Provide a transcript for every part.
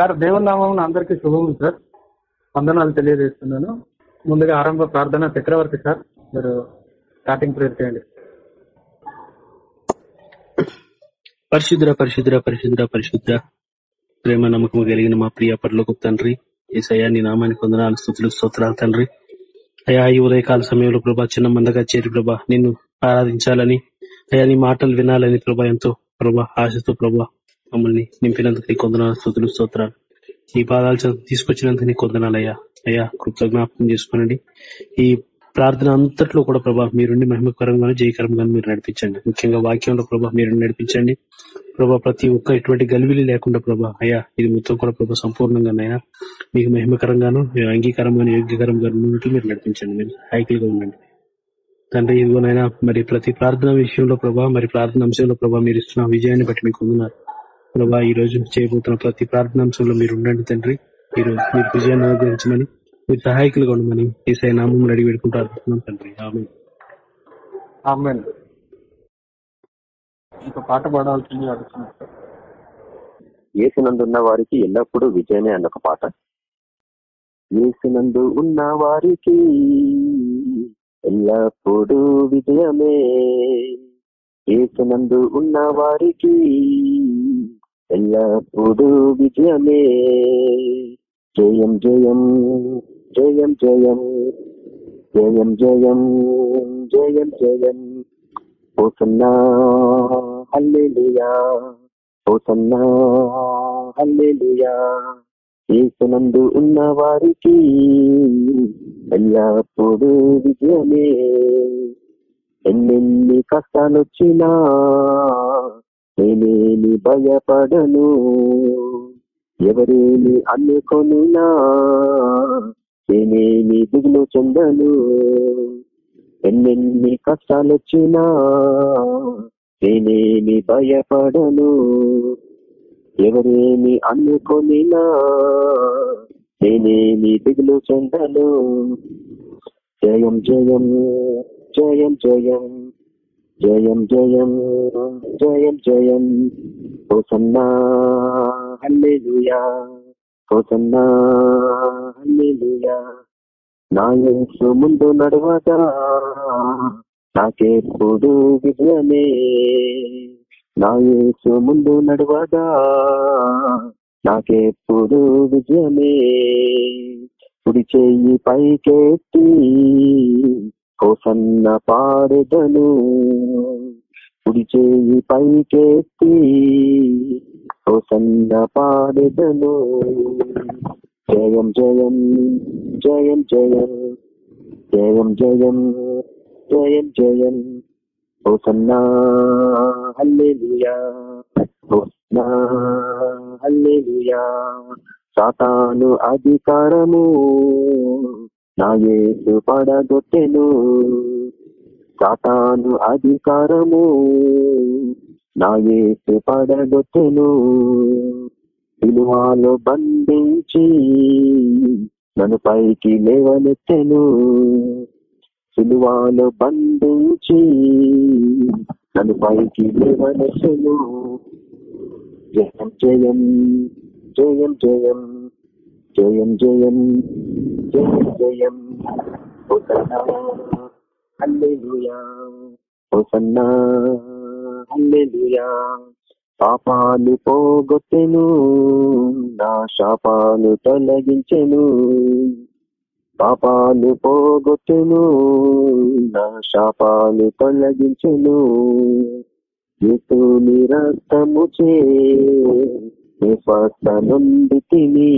Sir దేవునామం అందరికి శుభములు సార్ వందనాలు తెలియజేస్తున్నాను ముందుగా ఆరంభ ప్రార్థన చక్రవర్తి సార్ మీరు స్టార్టింగ్ ప్రేర్ చేయండి పరిశుద్ర పరిశుద్ర పరిశుద్ర పరిశుద్ర ప్రేమ నమ్మకం కలిగిన మా ప్రియ పరలోకు తండ్రి ఈ నీ నామానికి వందనాలు స్థుతులు స్తోత్రాలు తండ్రి అయా ఈ ఉదయకాల సమయంలో ప్రభా చిన్న మందగా చేరి ప్రభా నిన్ను ఆరాధించాలని అయా నీ మాటలు వినాలని ప్రభా ఎంతో ప్రభా ఆశతో ప్రభా మమ్మల్ని నింపినందుకు నీ కొందనాలు స్థుతులు స్తోత్రాలు నీ పాదాలు తీసుకొచ్చినందుకు నీ కొందనాలయ్యా అయ్యా కృతజ్ఞాపకం చేసుకోనండి ఈ ప్రార్థన అంతట్లో కూడా ప్రభా మీరుండి మహిమకరంగా జయకరంగా మీరు నడిపించండి ముఖ్యంగా వాక్యంలో ప్రభా మీరు నడిపించండి ప్రభా ప్రతి ఒక్క ఎటువంటి గలివిలి లేకుండా ప్రభా అయ్యా ఇది మొత్తం కూడా ప్రభా సంపూర్ణంగానైనా మీకు మహిమకరంగాను అంగీకారంగాను యోగ్యకరంగాను ఉన్నట్లు మీరు నడిపించండి మీరు హైకిల్గా ఉండండి తండ్రి ఇదిగోనైనా మరి ప్రతి ప్రార్థన విషయంలో ప్రభా మరి ప్రార్థన అంశంలో ప్రభా మీరు ఇస్తున్న విజయాన్ని బట్టి మీకు ఉన్నారు ప్రభా ఈ రోజు చేయబోతున్న ప్రతి ప్రార్థనాంశంలో మీరు ఉండండి తండ్రి మీరు మీరు విజయాన్ని అనుగ్రహించమని మీరు సహాయకులుగా ఉండమని ఈసారి నామం రెడీ పెడుకుంటూ అర్థం తండ్రి ఆమె ఒక పాట పాడాల్సింది ఏసునందున్న వారికి ఎల్లప్పుడూ విజయమే అన్న ఒక పాట ఏసినందు ఉన్న వారికి ఎల్లప్పుడూ విజయమే ఏసునందు ఉన్న వారికి ఎల్లప్పుడూ విజయమే జయం జయం జయం జయం జయం జయం జయం జయం పోతున్నా హల్లేలుయా ఉన్న వారికి ఎల్లప్పుడూ విజయమే ఎన్నెన్ని కష్టాలొచ్చినా నేనేమి భయపడను ఎవరేమి అన్నుకొనినా నేనేమి దిగులు చెందను ఎన్నెన్ని కష్టాలొచ్చినా నేనేమి భయపడను ఎవరేమి అన్నుకొనినా నేనేమి దిగులు చెందను జయం జయం జయం జయం జయం జయం జయం జయం హోసన్నా హల్లెలూయా హోసన్నా హల్లెలూయా నా ముందు నడవదా నాకెప్పుడు విజయమే నా యేసు ముందు నడవదా నాకెప్పుడు విజయమే కుడి చెయ్యి పైకెత్తి హోసన్న పాడుదను కుడి చేయి పైకెత్తి హోసన్న పాడెదను జయం జయం జయం జయం జయం జయం జయం జయం హోసన్నా హల్లేలుయా హోసన్నా హల్లేలుయా సాతాను అధికారము నా యేసు పడగొట్టెను సాతాను అధికారము నా యేసు పడగొట్టెను విలువాలో బంధించి నన్ను పైకి లేవనెత్తెను సిలువాలో బంధించి నన్ను పైకి లేవనెత్తెను జయం జయం జయం జయం జయం జయం జయం జయం హోసన్నా హల్లెలూయా పాపాలు పోగొట్టెను నా శాపాలు తొలగించెను పాపాలు పోగొట్టెను నా శాపాలు తొలగించెను యేసుని రక్తము చే శ్వాస నుండి తిని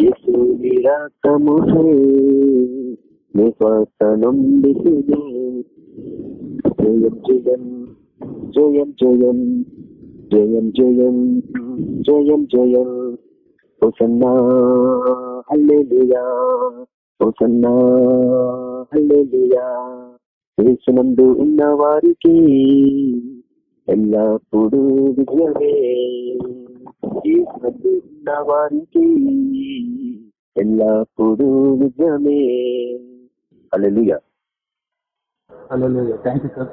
యేసుని రక్తముసే నీ శ్వాస నుండి తిని జయం జయం జయం జయం జయం జయం జయం జయం హుసన్నా హల్లెలూయా హుసన్నా హల్లెలూయా యేసునందు ఉన్న వారికి ఎల్లప్పుడూ విజయమే ఉన్న వారికి ఎల్లప్పుడూ నిజమే hallelujah hallelujah thank you sir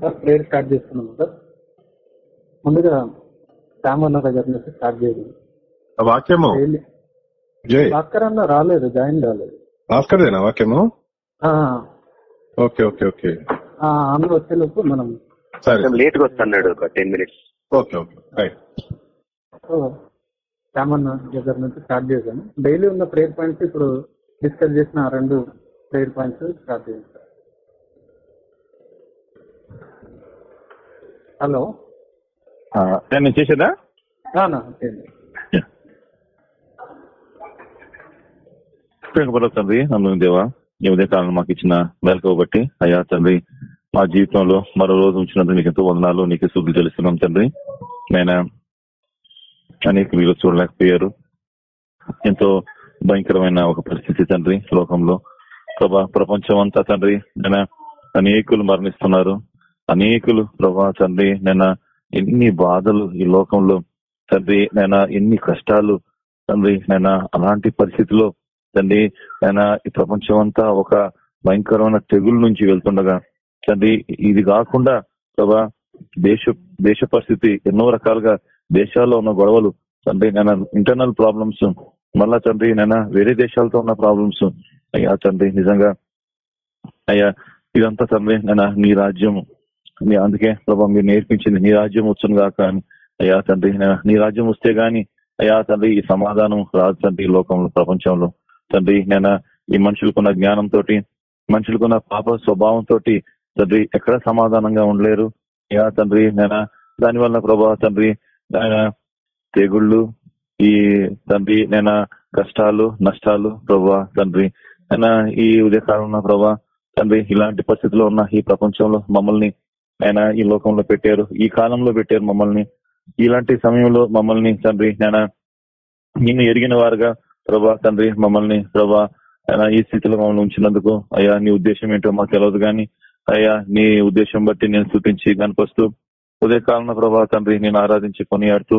sir prayer start చేసుకున్నాం సార్ ముందుగా శామన్న దగ్గర నుంచి స్టార్ట్ చేయడం వాక్యము భాస్కరంలో రాలేదు జాయిన్ రాలేదు భాస్కర్దేనా వాక్యము ఓకే ఓకే ఓకే అందులో వచ్చేలోపు మనం సరే లేట్గా వస్తున్నాడు ఒక ten minutes okay okay right Ramanna దగ్గర నుంచి స్టార్ట్ చేశాను డైలీ ఉన్న ప్రేయర్ పాయింట్స్ ఇప్పుడు డిస్కస్ చేసిన రెండు ప్రేయర్ పాయింట్స్ స్టార్ట్ చేశాను హలో నేను చేసేదా తండ్రి అందరం దేవా ఈ కాలంలో మాకు ఇచ్చిన మెలకు బట్టి అయ్యా తండ్రి మా జీవితంలో మరో రోజు ఉంచినందుకు నీకు ఎంతో వందనాలు నీకు సూదులు తెలుస్తున్నాం తండ్రి నేను అనేక వీళ్ళు చూడలేకపోయారు ఎంతో భయంకరమైన ఒక పరిస్థితి తండ్రి లోకంలో ప్రభా ప్రపంచం అంతా తండ్రి నేను అనేకులు మరణిస్తున్నారు అనేకులు ప్రభా తండ్రి నిన్న ఎన్ని బాధలు ఈ లోకంలో తండ్రి నేను ఎన్ని కష్టాలు తండ్రి నేను అలాంటి పరిస్థితిలో తండ్రి ఆయన ఈ ప్రపంచం అంతా ఒక భయంకరమైన తెగుల నుంచి వెళ్తుండగా తండ్రి ఇది కాకుండా ప్రభా దేశ దేశ పరిస్థితి ఎన్నో రకాలుగా దేశాల్లో ఉన్న గొడవలు తండ్రి నేను ఇంటర్నల్ ప్రాబ్లమ్స్ మళ్ళా తండ్రి నేను వేరే దేశాలతో ఉన్న ప్రాబ్లమ్స్ అయ్యా తండ్రి నిజంగా అయ్యా ఇదంతా తండ్రి నేను నీ రాజ్యం నీ అందుకే ప్రభావం మీరు నేర్పించింది నీ రాజ్యం వచ్చును కాక అని అయ్యా తండ్రి నీ రాజ్యం వస్తే గాని అయ్యా తండ్రి ఈ సమాధానం రాదు తండ్రి లోకంలో ప్రపంచంలో తండ్రి నేను ఈ మనుషులకున్న జ్ఞానంతో మనుషులకున్న పాప స్వభావంతో తండ్రి ఎక్కడ సమాధానంగా ఉండలేరు అయ్యా తండ్రి నేను దాని వల్ల ప్రభా తండ్రి ఆయన తెగుళ్ళు ఈ తండ్రి నేను కష్టాలు నష్టాలు ప్రభా తండ్రి ఆయన ఈ ఉదయకాలంలో ప్రభా తండ్రి ఇలాంటి పరిస్థితిలో ఉన్న ఈ ప్రపంచంలో మమ్మల్ని ఆయన ఈ లోకంలో పెట్టారు ఈ కాలంలో పెట్టారు మమ్మల్ని ఇలాంటి సమయంలో మమ్మల్ని తండ్రి నేను నిన్ను ఎరిగిన వారుగా ప్రభా తండ్రి మమ్మల్ని ప్రభా ఆయన ఈ స్థితిలో మమ్మల్ని ఉంచినందుకు అయ్యా నీ ఉద్దేశం ఏంటో మాకు తెలియదు కానీ అయ్యా నీ ఉద్దేశం బట్టి నేను చూపించి కనిపిస్తూ ఉదయకాలన ప్రభా తండ్రి నేను ఆరాధించి కొనియాడుతూ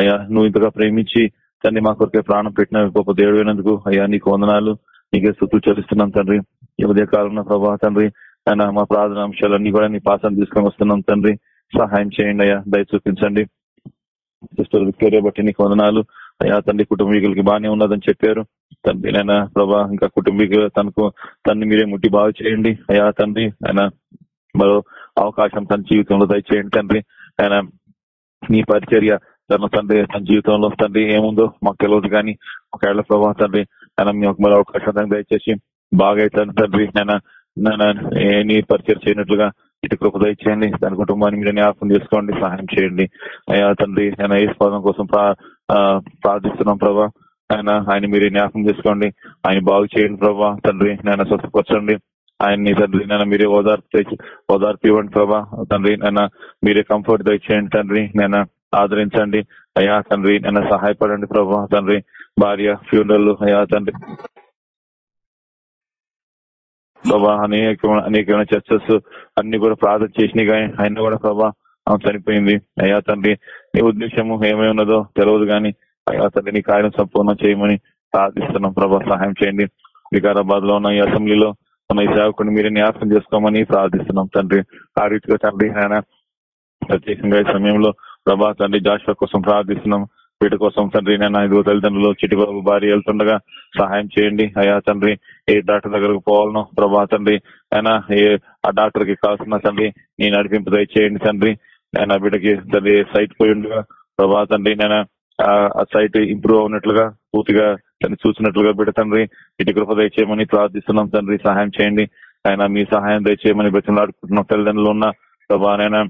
అయ్యా నువ్వు ఇంతగా ప్రేమించి తండ్రి మా కొరకే ప్రాణం పెట్టిన గొప్ప దేవుడు అయినందుకు అయ్యా నీకు వందనాలు నీకే స్థుతులు చెల్లిస్తున్నాం తండ్రి ఈ ఉదయకాలంలో ప్రభా తండ్రి ఆయన మా ప్రార్థన అంశాలన్నీ కూడా నీ పాసం తీసుకొని వస్తున్నాం తండ్రి సహాయం చేయండి అయ్యా దయ చూపించండి సిస్టర్ విక్టోరియా బట్టి నీకు వందనాలు అయ్యా తండ్రి కుటుంబీకులకి బాగానే ఉన్నదని చెప్పారు తండ్రి నాయన ప్రభా ఇంకా కుటుంబీకులు తనకు తన్ని మీరే ముట్టి బాగా చేయండి అయ్యా తండ్రి ఆయన మరో అవకాశం తన జీవితంలో దయచేయండి తండ్రి ఆయన నీ పరిచర్య తన తండ్రి తన జీవితంలో తండ్రి ఏముందో మాకు తెలియదు కానీ ఒకవేళ ప్రభావ తండ్రి ఆయన మీకు ఒక అవకాశం దయచేసి బాగా అవుతాను తండ్రి నేను ఏమి పరిచయం చేయనట్లుగా ఇటు కృప దయచేయండి తన కుటుంబాన్ని మీరు జ్ఞాపకం చేసుకోండి సహాయం చేయండి అయ్యా తండ్రి ఆయన ఏ స్పదం కోసం ప్రార్థిస్తున్నాం ప్రభా ఆయన ఆయన మీరు జ్ఞాపకం చేసుకోండి ఆయన బాగు చేయండి ప్రభా తండ్రి నేను స్వస్థపరచండి ఆయన్ని తండ్రి నన్ను మీరే ఓదార్పు ఓదార్పు ఇవ్వండి ప్రభా తండ్రి నన్ను మీరే కంఫర్ట్ దయచేయండి తండ్రి నేను ఆదరించండి అయ్యా తండ్రి నన్ను సహాయపడండి ప్రభా తండ్రి భార్య ఫ్యూనరల్ అయ్యా తండ్రి ప్రభా అనేక అనేకమైన చర్చస్ అన్ని కూడా ప్రార్థన చేసినాయి కానీ ఆయన కూడా ప్రభా ఆమె చనిపోయింది అయ్యా తండ్రి నీ ఉద్దేశము ఏమై ఉన్నదో తెలియదు కానీ అయ్యా తండ్రి నీ కార్యం సంపూర్ణం చేయమని ప్రార్థిస్తున్నాం ప్రభా సహాయం చేయండి వికారాబాద్ లో ఉన్న ఈ అసెంబ్లీలో తమ ఈ సేవకుని మీరు న్యాసం చేసుకోమని ప్రార్థిస్తున్నాం తండ్రి ఆ రీతిగా తండ్రి ఆయన ప్రత్యేకంగా ఈ సమయంలో ప్రభా తండ్రి జాషువా కోసం ప్రార్థిస్తున్నాం వీటి కోసం తండ్రి నేను ఐదుగురు తల్లిదండ్రులు చిటిబాబు భార్య వెళ్తుండగా సహాయం చేయండి అయ్యా తండ్రి ఏ డాక్టర్ దగ్గరకు పోవాలనో ప్రభా తండ్రి అయినా ఏ ఆ డాక్టర్ కి కావాల్సిన తండ్రి నేను నడిపింపు దయచేయండి తండ్రి నేను వీటికి తండ్రి సైట్ పోయి ఉండగా ప్రభా తండ్రి నేను ఆ సైట్ ఇంప్రూవ్ అవునట్లుగా పూర్తిగా తను చూసినట్లుగా బిడ్డ తండ్రి ఇటు కృప దయచేయమని ప్రార్థిస్తున్నాం తండ్రి సహాయం చేయండి ఆయన మీ సహాయం దయచేయమని బ్రతిలాడుకుంటున్నాం తల్లిదండ్రులు ఉన్న ప్రభానైనా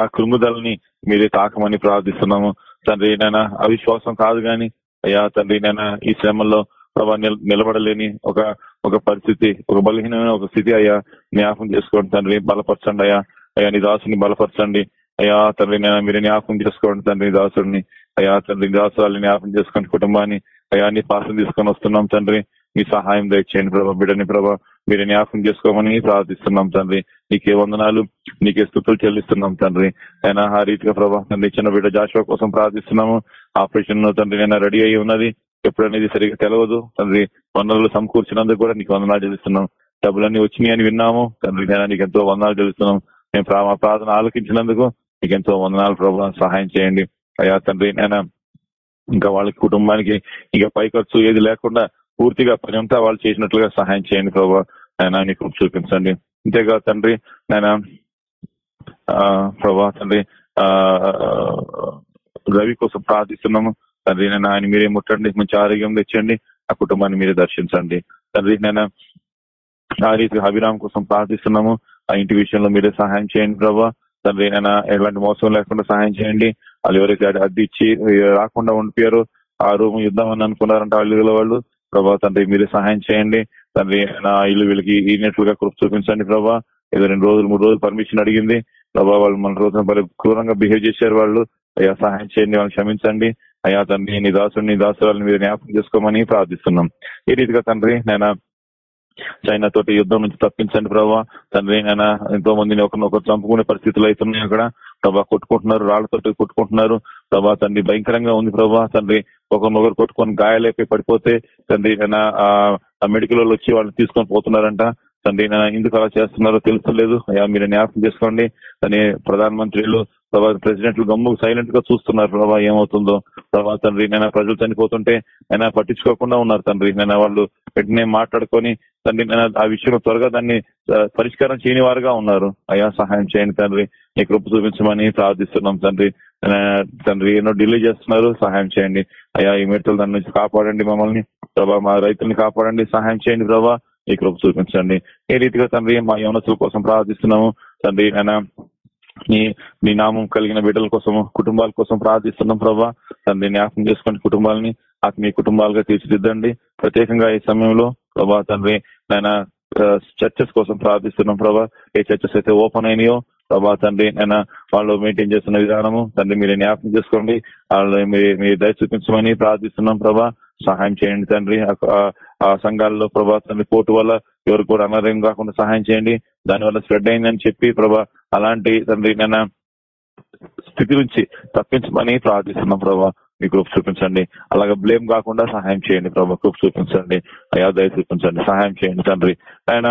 ఆ కృంగుదలని మీరే తాకమని ప్రార్థిస్తున్నాము తండ్రి నైనా అవిశ్వాసం కాదు గాని అయ్యా తండ్రి నైనా ఈ శ్రమంలో ప్రభా నిలబడలేని ఒక ఒక పరిస్థితి ఒక బలహీనమైన ఒక స్థితి అయ్యా జ్ఞాపకం చేసుకోండి తండ్రి బలపరచండి అయ్యా అయ్యా నీ దాసుని బలపరచండి అయ్యా తండ్రి నేను మీరు జ్ఞాపకం చేసుకోండి తండ్రి దాసుడిని అయ్యా తండ్రి వాళ్ళని జ్ఞాపకం చేసుకోండి కుటుంబాన్ని అయాన్ని పాసం తీసుకొని వస్తున్నాం తండ్రి మీ సహాయం దయచేయండి ప్రభా బిడని ప్రభా మీరు న్యాసం చేసుకోమని ప్రార్థిస్తున్నాం తండ్రి నీకే వందనాలు నీకే స్థుతులు చెల్లిస్తున్నాం తండ్రి ఆయన ఆ రీతిగా ప్రభా తండ్రి ఇచ్చిన బిడ్డ జాషువా కోసం ప్రార్థిస్తున్నాము ఆపరేషన్ తండ్రి నేను రెడీ అయి ఉన్నది ఎప్పుడనేది సరిగ్గా తెలియదు తండ్రి వనరులు సమకూర్చినందుకు కూడా నీకు వందనాలు చెల్లిస్తున్నాం డబ్బులన్నీ వచ్చినాయి అని విన్నాము తండ్రి నేను నీకు ఎంతో వందనాలు చెల్లిస్తున్నాం మేము ప్రార్థన ఆలోకించినందుకు నీకు ఎంతో వందనాలు ప్రభావం సహాయం చేయండి అయ్యా తండ్రి నేను ఇంకా వాళ్ళ కుటుంబానికి ఇంకా పై ఖర్చు ఏది లేకుండా పూర్తిగా పని అంతా వాళ్ళు చేసినట్లుగా సహాయం చేయండి ప్రభావ ఆయన నీకు చూపించండి ఇంతేగా తండ్రి ఆయన ప్రభా తండ్రి ఆ రవి కోసం ప్రార్థిస్తున్నాము తండ్రి నేను ఆయన మీరే ముట్టండి మంచి ఆరోగ్యం తెచ్చండి ఆ కుటుంబాన్ని మీరే దర్శించండి తండ్రి నేను ఆ రీతి అభిరామ్ కోసం ప్రార్థిస్తున్నాము ఆ ఇంటి విషయంలో మీరే సహాయం చేయండి ప్రభా తండ్రి అయినా ఎలాంటి మోసం లేకుండా సహాయం చేయండి వాళ్ళు ఎవరికి అడ్డు ఇచ్చి రాకుండా ఉండిపోయారు ఆ రూమ్ యుద్ధం అని అనుకున్నారంటే ఇల్లు వాళ్ళు ప్రభా తండ్రి మీరే సహాయం చేయండి తండ్రి నా ఇల్లు వీళ్ళకి ఈనట్లుగా కృప చూపించండి ప్రభా ఏదో రెండు రోజులు మూడు రోజులు పర్మిషన్ అడిగింది ప్రభా వాళ్ళు మన రోజున క్రూరంగా బిహేవ్ చేశారు వాళ్ళు అయ్యా సహాయం చేయండి వాళ్ళని క్షమించండి అయ్యా తండ్రి నీ దాసు వాళ్ళని మీరు జ్ఞాపకం చేసుకోమని ప్రార్థిస్తున్నాం ఈ రీతిగా తండ్రి నేను చైనా తోటి యుద్ధం నుంచి తప్పించండి ప్రభావ తండ్రి అయినా ఎంతో మందిని ఒకరినొకరు చంపుకునే పరిస్థితులు అవుతున్నాయి అక్కడ ప్రభా కొట్టుకుంటున్నారు రాళ్లతోటి కొట్టుకుంటున్నారు ప్రభా తండ్రి భయంకరంగా ఉంది ప్రభా తండ్రి ఒకరినొకరు కొట్టుకొని గాయాలైపోయి పడిపోతే తండ్రి ఆ మెడికల్ లో వచ్చి వాళ్ళు తీసుకొని పోతున్నారంట తండ్రి ఎందుకు అలా చేస్తున్నారో తెలుస్తలేదు అయ్యా మీరు జ్ఞాపకం చేసుకోండి తన ప్రధానమంత్రిలు ప్రభా ప్రెసిడెంట్లు గమ్ము సైలెంట్ గా చూస్తున్నారు ప్రభా ఏమవుతుందో తర్వాత తండ్రి నేను ప్రజలు చనిపోతుంటే ఆయన పట్టించుకోకుండా ఉన్నారు తండ్రి నేను వాళ్ళు వెంటనే మాట్లాడుకొని తండ్రి నేను ఆ విషయంలో త్వరగా దాన్ని పరిష్కారం చేయని వారుగా ఉన్నారు అయ్యా సహాయం చేయండి తండ్రి నీ కృప చూపించమని ప్రార్థిస్తున్నాం తండ్రి తండ్రి ఎన్నో ఢిల్లీ చేస్తున్నారు సహాయం చేయండి అయ్యా ఈ మెట్లు దాని నుంచి కాపాడండి మమ్మల్ని ప్రభా మా రైతుల్ని కాపాడండి సహాయం చేయండి ప్రభా ఈ కృప చూపించండి ఏ రీతిగా తండ్రి మా యోనసుల కోసం ప్రార్థిస్తున్నాము తండ్రి ఆయన నీ నీ నామం కలిగిన బిడ్డల కోసం కుటుంబాల కోసం ప్రార్థిస్తున్నాం ప్రభా తండ్రి జ్ఞాపకం చేసుకుని కుటుంబాలని ఆత్మీయ కుటుంబాలుగా తీర్చిదిద్దండి ప్రత్యేకంగా ఈ సమయంలో ప్రభా తండ్రి నాయన చర్చెస్ కోసం ప్రార్థిస్తున్నాం ప్రభా ఏ చర్చెస్ అయితే ఓపెన్ అయినాయో ప్రభా తండ్రి నేను వాళ్ళు మెయింటైన్ చేస్తున్న విధానము తండ్రి మీరు జ్ఞాపకం చేసుకోండి వాళ్ళు మీరు మీరు దయ చూపించమని ప్రార్థిస్తున్నాం ప్రభా సహాయం చేయండి తండ్రి ఆ సంఘాల్లో ప్రభా తండ్రి కోర్టు వల్ల ఎవరు కూడా అనారోగ్యం కాకుండా సహాయం చేయండి దానివల్ల స్ప్రెడ్ అయిందని చెప్పి ప్రభా అలాంటి తండ్రి నైనా స్థితి నుంచి తప్పించమని ప్రార్థిస్తున్నాం ప్రభా మీ గ్రూప్ చూపించండి అలాగే బ్లేమ్ కాకుండా సహాయం చేయండి ప్రభా గ్రూప్ చూపించండి అయా దయ చూపించండి సహాయం చేయండి తండ్రి ఆయన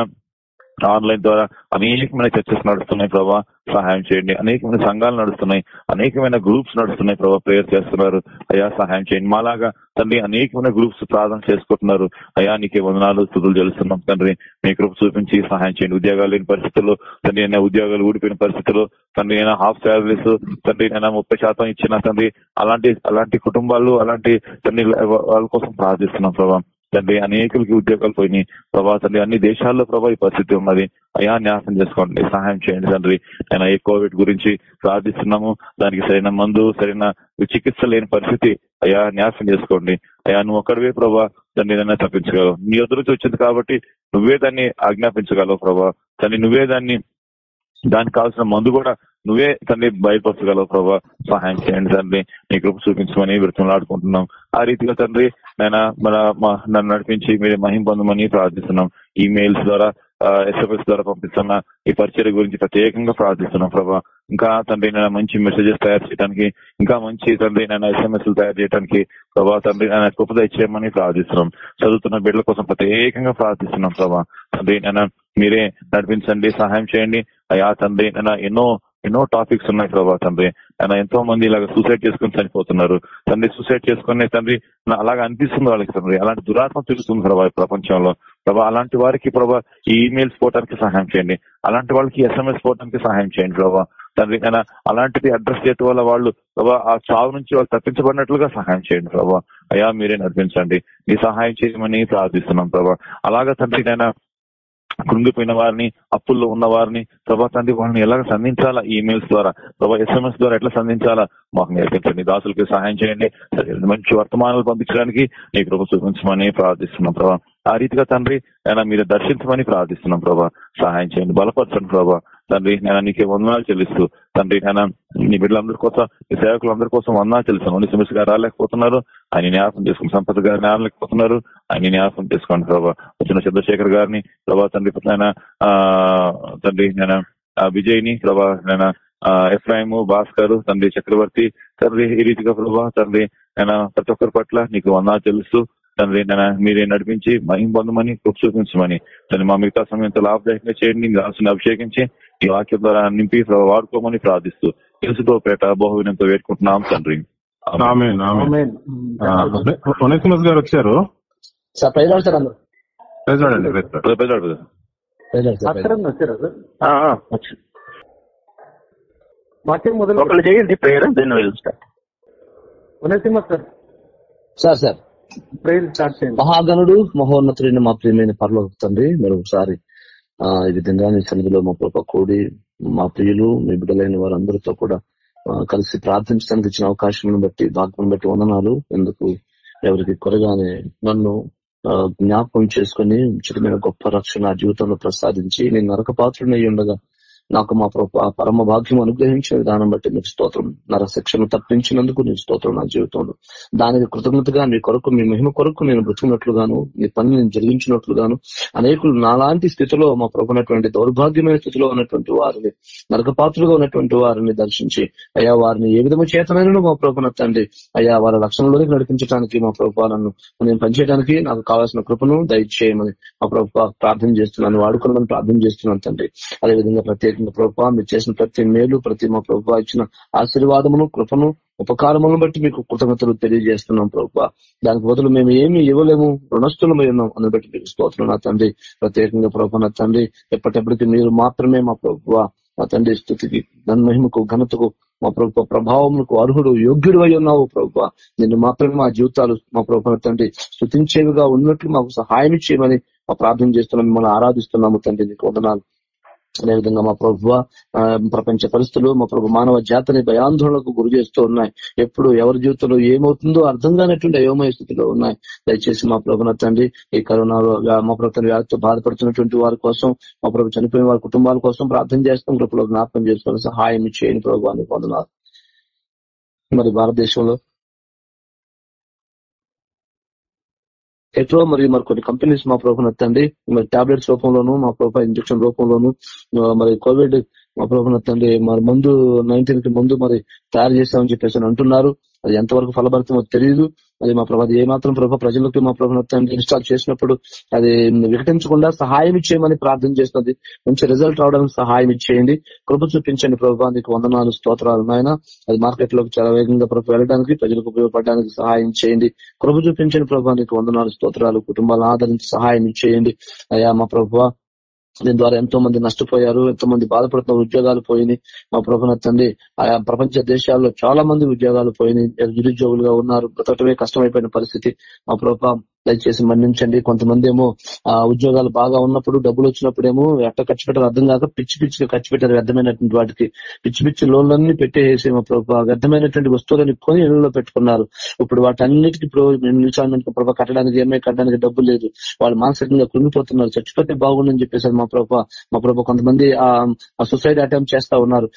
ఆన్లైన్ ద్వారా అనేకమైన చర్చస్ నడుస్తున్నాయి ప్రభా సహాయం చేయండి అనేకమైన సంఘాలు నడుస్తున్నాయి అనేకమైన గ్రూప్స్ నడుస్తున్నాయి ప్రభా ప్రేయర్ చేస్తున్నారు అయా సహాయం చేయండి మాలాగా తండ్రి అనేకమైన గ్రూప్స్ ప్రార్థన చేసుకుంటున్నారు అయా నీకే వందనాలు స్థుతులు తెలుస్తున్నాం తండ్రి మీ కృప చూపించి సహాయం చేయండి ఉద్యోగాలు లేని పరిస్థితుల్లో తండ్రి అయినా ఉద్యోగాలు ఊడిపోయిన పరిస్థితుల్లో తండ్రి అయినా హాఫ్ శాలరీస్ తండ్రి అయినా ముప్పై శాతం ఇచ్చిన తండ్రి అలాంటి అలాంటి కుటుంబాలు అలాంటి తండ్రి వాళ్ళ కోసం ప్రార్థిస్తున్నాం ప్రభావం తండ్రి అనేకులకి ఉద్యోగాలు పోయినాయి ప్రభా తండ్రి అన్ని దేశాల్లో ప్రభా ఈ పరిస్థితి ఉన్నది అయా న్యాసం చేసుకోండి సహాయం చేయండి తండ్రి ఆయన ఈ కోవిడ్ గురించి ప్రార్థిస్తున్నాము దానికి సరైన మందు సరైన చికిత్స లేని పరిస్థితి అయా న్యాసం చేసుకోండి అయా నువ్వు ఒక్కడవే ప్రభా దాన్ని ఏదైనా తప్పించగలవు నీ ఎదురుచి వచ్చింది కాబట్టి నువ్వే దాన్ని ఆజ్ఞాపించగలవు ప్రభా తండ్రి నువ్వే దాన్ని దానికి కావాల్సిన మందు కూడా నువ్వే తండ్రి బయలుపరచగలవు ప్రభావ సహాయం చేయండి తండ్రి నీ కృప చూపించమని ఆడుకుంటున్నాం ఆ రీతిగా తండ్రి నేను మన నన్ను నడిపించి మీరు మహిం పొందమని ప్రార్థిస్తున్నాం ఈమెయిల్స్ ద్వారా ఎస్ఎంఎస్ ద్వారా పంపిస్తున్న ఈ పరిచయ గురించి ప్రత్యేకంగా ప్రార్థిస్తున్నాం ప్రభా ఇంకా తండ్రి నేను మంచి మెసేజెస్ తయారు చేయడానికి ఇంకా మంచి తండ్రి నేను ఎస్ఎంఎస్ తయారు చేయడానికి ప్రభా తండ్రి నేను కృపద ఇచ్చేయమని ప్రార్థిస్తున్నాం చదువుతున్న బిడ్డల కోసం ప్రత్యేకంగా ప్రార్థిస్తున్నాం ప్రభా తండ్రి నేను మీరే నడిపించండి సహాయం చేయండి ఆ తండ్రి నేను ఎన్నో ఎన్నో టాపిక్స్ ఉన్నాయి ప్రభా తండ్రి ఆయన ఎంతో మంది ఇలాగ సూసైడ్ చేసుకుని చనిపోతున్నారు తండ్రి సూసైడ్ చేసుకునే తండ్రి అలాగే అనిపిస్తుంది వాళ్ళకి తండ్రి అలాంటి దురాత్మ తిరుగుతుంది ప్రభా ప్రపంచంలో ప్రభా అలాంటి వారికి ప్రభా ఈ ఈమెయిల్స్ పోవడానికి సహాయం చేయండి అలాంటి వాళ్ళకి ఎస్ఎంఎస్ పోవడానికి సహాయం చేయండి ప్రభా తండ్రి ఆయన అలాంటిది అడ్రస్ చేయటం వల్ల వాళ్ళు ప్రభా ఆ చావు నుంచి వాళ్ళు తప్పించబడినట్లుగా సహాయం చేయండి ప్రభా అయ్యా మీరే నడిపించండి మీ సహాయం చేయమని ప్రార్థిస్తున్నాం ప్రభా అలాగా తండ్రి నేను కృంగిపోయిన వారిని అప్పుల్లో ఉన్న వారిని ప్రభా తండ్రి వాళ్ళని ఎలాగ సంధించాలా ఈమెయిల్స్ ద్వారా ప్రభా ఎస్ఎంఎస్ ద్వారా ఎట్లా సంధించాలా మాకు నేర్పించండి దాసులకి సహాయం చేయండి మంచి వర్తమానాలు పంపించడానికి నీ కృప చూపించమని ప్రార్థిస్తున్నాం ప్రభా ఆ రీతిగా తండ్రి ఆయన మీరు దర్శించమని ప్రార్థిస్తున్నాం ప్రభా సహాయం చేయండి బలపరచండి ప్రభా తండ్రి నేను నీకే వందనాలు చెల్లిస్తూ తండ్రి నేను నీ బిడ్డలందరి కోసం నీ సేవకులందరి కోసం వందనాలు చెల్లిస్తాను ఉన్ని సుమిష్ గారు రాలేకపోతున్నారు ఆయన న్యాసం చేసుకుని సంపద గారు రాలేకపోతున్నారు ఆయన న్యాసం చేసుకోండి ప్రభావ వచ్చిన చంద్రశేఖర్ గారిని ప్రభా తండ్రి ఆయన తండ్రి నేను విజయ్ ని ప్రభా నేను ఎఫ్రాయిము భాస్కర్ తండ్రి చక్రవర్తి తండ్రి ఈ రీతిగా ప్రభా తండ్రి నేను ప్రతి ఒక్కరి పట్ల నీకు వందనాలు చెల్లిస్తూ తండ్రి నేను మీరే నడిపించి మహిం పొందమని కృప్ చూపించమని తను మా మిగతా సమయంతో లాభదాయకంగా చేయండి రాసుని అభిషేకించి ఈ వాక్యం ద్వారా నింపి వాడుకోమని ప్రార్థిస్తూ తెలుసుతో పేట బహువినంతో వేడుకుంటున్నాం తండ్రి గారు వచ్చారు వాక్యం మొదలు చేయండి ప్రేయర్ సార్ మహాగణుడు మహోన్నతుడైన మా ప్రియమైన పర్లోకి తండ్రి మరొకసారి ఈ విధంగా నీ సన్నిధిలో మా ప్రభా కోడి మా ప్రియులు మీ బిడ్డలైన వారందరితో కూడా కలిసి ప్రార్థించడానికి ఇచ్చిన అవకాశం బట్టి భాగ్యం బట్టి వందనాలు ఎందుకు ఎవరికి కొరగానే నన్ను జ్ఞాపకం చేసుకుని చిన్న గొప్ప రక్షణ జీవితంలో ప్రసాదించి నేను నరక అయ్యి ఉండగా నాకు మా పరమ భాగ్యం అనుగ్రహించిన విధానం బట్టి నీకు స్తోత్రం నర శిక్షను తప్పించినందుకు నీకు స్తోత్రం నా జీవితంలో దానికి కృతజ్ఞతగా నీ కొరకు మీ మహిమ కొరకు నేను బ్రతుకున్నట్లుగాను నీ పని నేను జరిగించినట్లుగాను అనేకులు నాలాంటి స్థితిలో మా ప్రభునటువంటి దౌర్భాగ్యమైన స్థితిలో ఉన్నటువంటి వారిని నరకపాత్రులుగా ఉన్నటువంటి వారిని దర్శించి అయ్యా వారిని ఏ విధము చేతనైనా మా ప్రభున అయ్యా వారి లక్షణంలోకి నడిపించడానికి మా ప్రభుత్వాలను నేను పనిచేయడానికి నాకు కావాల్సిన కృపను దయచేయమని మా ప్రభుత్వ ప్రార్థన చేస్తున్నాను వాడుకోవాలని ప్రార్థన చేస్తున్నాను తండ్రి అదేవిధంగా ప్రత్యేక ప్రత్యేకంగా ప్రభావ మీరు చేసిన ప్రతి మేలు ప్రతి మా ప్రభావ ఇచ్చిన ఆశీర్వాదమును కృపను ఉపకారములను బట్టి మీకు కృతజ్ఞతలు తెలియజేస్తున్నాం ప్రభావ దానికి బదులు మేము ఏమి ఇవ్వలేము రుణస్థులమై ఉన్నాం అని బట్టి మీకు స్తోత్రం నా తండ్రి ప్రత్యేకంగా ప్రభావ నా తండ్రి ఎప్పటికప్పటికి మీరు మాత్రమే మా ప్రభావ మా తండ్రి స్థుతికి మహిమకు ఘనతకు మా ప్రభుత్వ ప్రభావములకు అర్హుడు యోగ్యుడు అయి ఉన్నావు ప్రభు నిన్ను మాత్రమే మా జీవితాలు మా ప్రభుత్వ తండ్రి స్థుతించేవిగా ఉన్నట్లు మాకు సహాయం చేయమని మా ప్రార్థన చేస్తున్నాం మిమ్మల్ని ఆరాధిస్తున్నాము తండ్రి నీకు వందనాలు అదేవిధంగా మా ప్రభు ప్రపంచ పరిస్థితులు మా ప్రభు మానవ జాతిని భయాందోళనకు గురి చేస్తూ ఉన్నాయి ఎప్పుడు ఎవరి జీవితంలో ఏమవుతుందో అర్థం కానటువంటి అయోమయ స్థితిలో ఉన్నాయి దయచేసి మా ప్రభున తండ్రి ఈ కరోనా మా ప్రభుత్వ వ్యాధితో బాధపడుతున్నటువంటి వారి కోసం మా ప్రభు చనిపోయిన వారి కుటుంబాల కోసం ప్రార్థన చేస్తాం కృపలో జ్ఞాపకం చేసుకోవాలి సహాయం చేయని ప్రభు అని పొందన్నారు మరి భారతదేశంలో ఎట్లో మరి మరి కొన్ని కంపెనీస్ మా ప్రభుత్వం ఎత్తండి మరి టాబ్లెట్స్ రూపంలోను మా ప్రభుత్వ ఇంజక్షన్ రూపంలోను మరి కోవిడ్ మా ప్రభుత్వం ఎత్తండి మరి ముందు నైన్టీన్ కి ముందు మరి తయారు చేస్తామని చెప్పేసి అంటున్నారు అది ఎంతవరకు ఫలభరితమో తెలియదు అది మా ప్రభా ఏ మాత్రం ప్రభా ప్రజలకు మా ప్రభుత్వం ఇన్స్టాల్ చేసినప్పుడు అది విఘటించకుండా సహాయం ఇచ్చేయమని ప్రార్థన చేస్తుంది మంచి రిజల్ట్ రావడానికి సహాయం ఇచ్చేయండి కృప చూపించండి ప్రభా నీకు వందనాలు స్తోత్రాలు నాయన అది మార్కెట్ లోకి చాలా వేగంగా ప్రభుత్వం వెళ్ళడానికి ప్రజలకు ఉపయోగపడడానికి సహాయం చేయండి కృప చూపించండి ప్రభావానికి నీకు వందనాలు స్తోత్రాలు కుటుంబాలను ఆదరించి సహాయం ఇచ్చేయండి అయ్యా మా ప్రభావ దీని ద్వారా ఎంతో మంది నష్టపోయారు ఎంతో మంది బాధపడుతున్న ఉద్యోగాలు పోయినాయి మా ప్రభుత్వ తండ్రి ఆయా ప్రపంచ దేశాల్లో చాలా మంది ఉద్యోగాలు పోయినాయి నిరుద్యోగులుగా ఉన్నారు బ్రతకటమే కష్టమైపోయిన పరిస్థితి మా ప్రభావ దయచేసి మన్నించండి కొంతమంది ఏమో ఆ ఉద్యోగాలు బాగా ఉన్నప్పుడు డబ్బులు వచ్చినప్పుడు ఏమో ఎట్ట ఖర్చు పెట్టారు అర్థం కాక పిచ్చి పిచ్చిగా ఖర్చు పెట్టారు వ్యర్థమైనటువంటి వాటికి పిచ్చి పిచ్చి లోన్లన్నీ పెట్టేసి వ్యర్థమైనటువంటి వస్తువులను కొని ఇళ్లలో పెట్టుకున్నారు ఇప్పుడు వాటన్నిటికీ ఇప్పుడు నిలిచానంటే ప్రభావ కట్టడానికి ఏమై కట్టడానికి డబ్బు లేదు వాళ్ళు మానసికంగా కృంగిపోతున్నారు చచ్చిపోతే బాగుండని చెప్పేసారు మా ప్రభావ మా ప్రభావ కొంతమంది ఆ సొసైటీ అటెంప్ట్ చేస్తా ఉన్నారు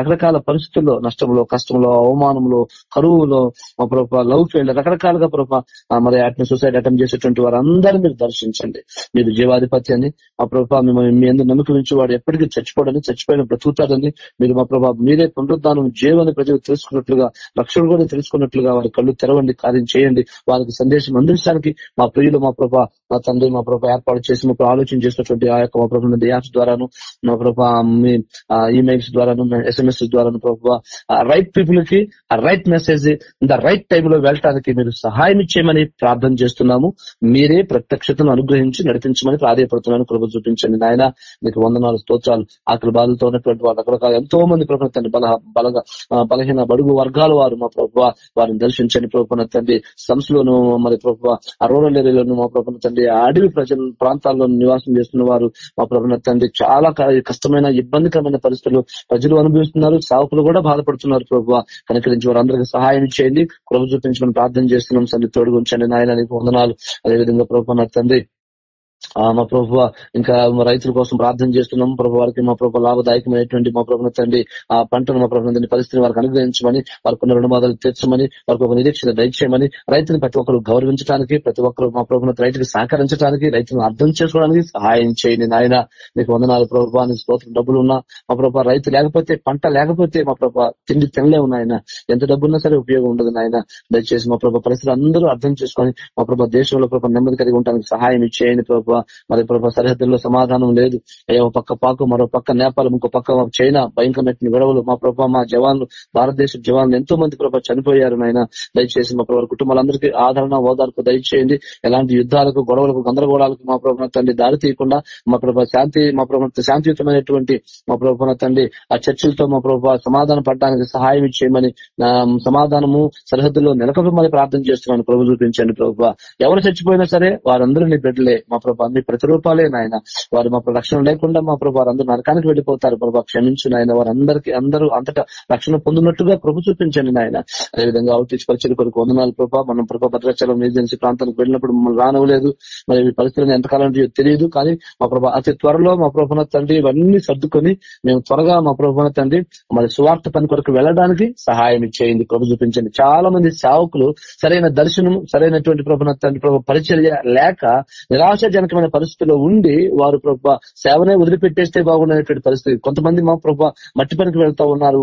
రకరకాల పరిస్థితుల్లో నష్టంలో కష్టంలో అవమానంలో కరువులో మా ప్రభావ లవ్ ఫెయిల్ రకరకాలుగా ప్రభావ మరి అట్ని సొసైటీ పోరాటం చేసేటువంటి వారందరూ మీరు దర్శించండి మీరు జీవాధిపత్యాన్ని మా ప్రభావ మిమ్మల్ని మీ అందరు నమ్మకం నుంచి వాడు ఎప్పటికీ చచ్చిపోడని చచ్చిపోయిన బ్రతుకుతాడని మీరు మా ప్రభావ మీరే పునరుద్ధానం జీవని ప్రజలు తెలుసుకున్నట్లుగా లక్ష్యం కూడా తెలుసుకున్నట్లుగా వారి కళ్ళు తెరవండి కార్యం చేయండి వారికి సందేశం అందించడానికి మా ప్రియులు మా ప్రభా మా తండ్రి మా ప్రభావ ఏర్పాటు చేసి మా ఆలోచన చేసినటువంటి ఆ యొక్క మా ప్రభుత్వం యాప్స్ ద్వారాను మా ప్రభావ ఈమెయిల్స్ ద్వారాను ఎస్ఎంఎస్ ద్వారాను ప్రభు రైట్ పీపుల్ కి ఆ రైట్ మెసేజ్ ద రైట్ లో వెళ్ళటానికి మీరు సహాయం ఇచ్చేయమని ప్రార్థన చేస్తున్నాము మీరే ప్రత్యక్షతను అనుగ్రహించి నడిపించమని ప్రాధాయపడుతున్నాను కృప చూపించండి నాయన మీకు నాలుగు స్తోత్రాలు ఆకలి బాధలతో ఉన్నటువంటి వాళ్ళు అక్కడ ఎంతో మంది ప్రభు తండ్రి బల బలహీన బడుగు వర్గాల వారు మా ప్రభుత్వ వారిని దర్శించండి ప్రభుత్వ తండ్రి సంస్థలోను మరి ప్రభుత్వ రూరల్ ఏరియాలోను మా ప్రభుత్వ తండ్రి అడవి ప్రజల ప్రాంతాల్లో నివాసం చేస్తున్న వారు మా ప్రభుత్వ తండ్రి చాలా కష్టమైన ఇబ్బందికరమైన పరిస్థితులు ప్రజలు అనుభవిస్తున్నారు సాకులు కూడా బాధపడుతున్నారు ప్రభు కనుకరించి వారందరికీ సహాయం చేయండి కృప చూపించమని ప్రార్థన చేస్తున్నాం తండ్రి తోడుగుంచండి నాయన నీకు వందనాలు అదేవిధంగా ప్రభుత్వ తండ్రి మా ప్రభు ఇంకా రైతుల కోసం ప్రార్థన చేస్తున్నాం ప్రభు వారికి మా ప్రభు లాభదాయకమైనటువంటి మా ప్రభుత్వ తండ్రి ఆ పంటను మా ప్రభుత్వ పరిస్థితిని వారికి అనుగ్రహించమని వారికి ఉన్న రుణబాధలు తీర్చమని వారికి ఒక నిరీక్షణ దయచేయమని రైతుని ప్రతి ఒక్కరు గౌరవించడానికి ప్రతి ఒక్కరు మా ప్రభుత్వ రైతుకి సహకరించడానికి రైతులను అర్థం చేసుకోవడానికి సహాయం చేయండి నాయన నీకు వంద నాలుగు నీ స్తోత్రం డబ్బులు ఉన్నా మా ప్రభు రైతు లేకపోతే పంట లేకపోతే మా ప్రభు తిండి తినలే ఉన్నాయన ఎంత డబ్బున్నా సరే ఉపయోగం ఉండదు నాయన దయచేసి మా ప్రభుత్వ పరిస్థితులు అందరూ అర్థం చేసుకొని మా ప్రభు దేశంలో ప్రభుత్వ నెమ్మది కలిగి ఉండడానికి సహాయం చేయండి ప్రభుత్వ మరి ప్రభా సరిహద్దుల్లో సమాధానం లేదు అయ్యా ఒక పక్క పాకు మరో పక్క నేపాల్ ఇంకో పక్క చైనా భయంకరమైన విడవలు మా ప్రభా మా జవాన్లు భారతదేశ జవాన్లు ఎంతో మంది ప్రభా చనిపోయారు నాయన దయచేసి మా ప్రభావ కుటుంబాలందరికీ ఆదరణ ఓదార్పు దయచేయండి ఎలాంటి యుద్ధాలకు గొడవలకు గందరగోళాలకు మా ప్రభుత్వ తండ్రి దారి తీయకుండా మా ప్రభా శాంతి మా ప్రభుత్వ శాంతియుతమైనటువంటి మా ప్రభుత్వ తండ్రి ఆ చర్చలతో మా ప్రభావ సమాధానం పడడానికి సహాయం ఇచ్చేయమని సమాధానము సరిహద్దులో మరి ప్రార్థన చేస్తున్నాను ప్రభు చూపించండి ప్రభుత్వ ఎవరు చచ్చిపోయినా సరే వారందరూ నీ బిడ్డలే మా ప్రభా మీ ప్రతిరూపాలే నాయన వారు మా రక్షణ లేకుండా మా ప్రభు వారందరూ నరకానికి వెళ్ళిపోతారు ప్రభా క్షమించు నాయన వారందరికీ అందరూ అంతటా రక్షణ పొందినట్టుగా ప్రభు చూపించండి నాయన అదేవిధంగా అవుతీచ్ పరిచయం కొరకు వందనాలు ప్రభా మనం ప్రభా భద్రాచలం ఏజెన్సీ ప్రాంతానికి వెళ్ళినప్పుడు మమ్మల్ని రానవలేదు మరి పరిస్థితులను ఎంతకాలం తెలియదు కానీ మా ప్రభా అతి త్వరలో మా ప్రభున తండ్రి ఇవన్నీ సర్దుకొని మేము త్వరగా మా ప్రభున తండ్రి మరి సువార్త పని కొరకు వెళ్ళడానికి సహాయం ఇచ్చేయండి ప్రభు చూపించండి చాలా మంది సేవకులు సరైన దర్శనం సరైనటువంటి ప్రభున తండ్రి ప్రభు పరిచర్య లేక నిరాశజనక అవమానకరమైన పరిస్థితిలో ఉండి వారు ప్రభా సేవనే వదిలిపెట్టేస్తే బాగుండేటువంటి పరిస్థితి కొంతమంది మా ప్రభా మట్టి పనికి వెళ్తా ఉన్నారు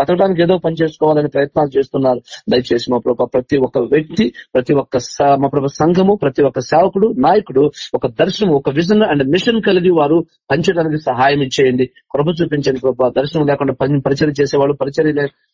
బతకడానికి ఏదో పని చేసుకోవాలని ప్రయత్నాలు చేస్తున్నారు దయచేసి మా ప్రభావ ప్రతి ఒక్క వ్యక్తి ప్రతి ఒక్క మా ప్రభా సంఘము ప్రతి ఒక్క సేవకుడు నాయకుడు ఒక దర్శనం ఒక విజన్ అండ్ మిషన్ కలిగి వారు పంచడానికి సహాయం ఇచ్చేయండి కృప చూపించండి ప్రభా దర్శనం లేకుండా పరిచయం చేసేవాళ్ళు పరిచయం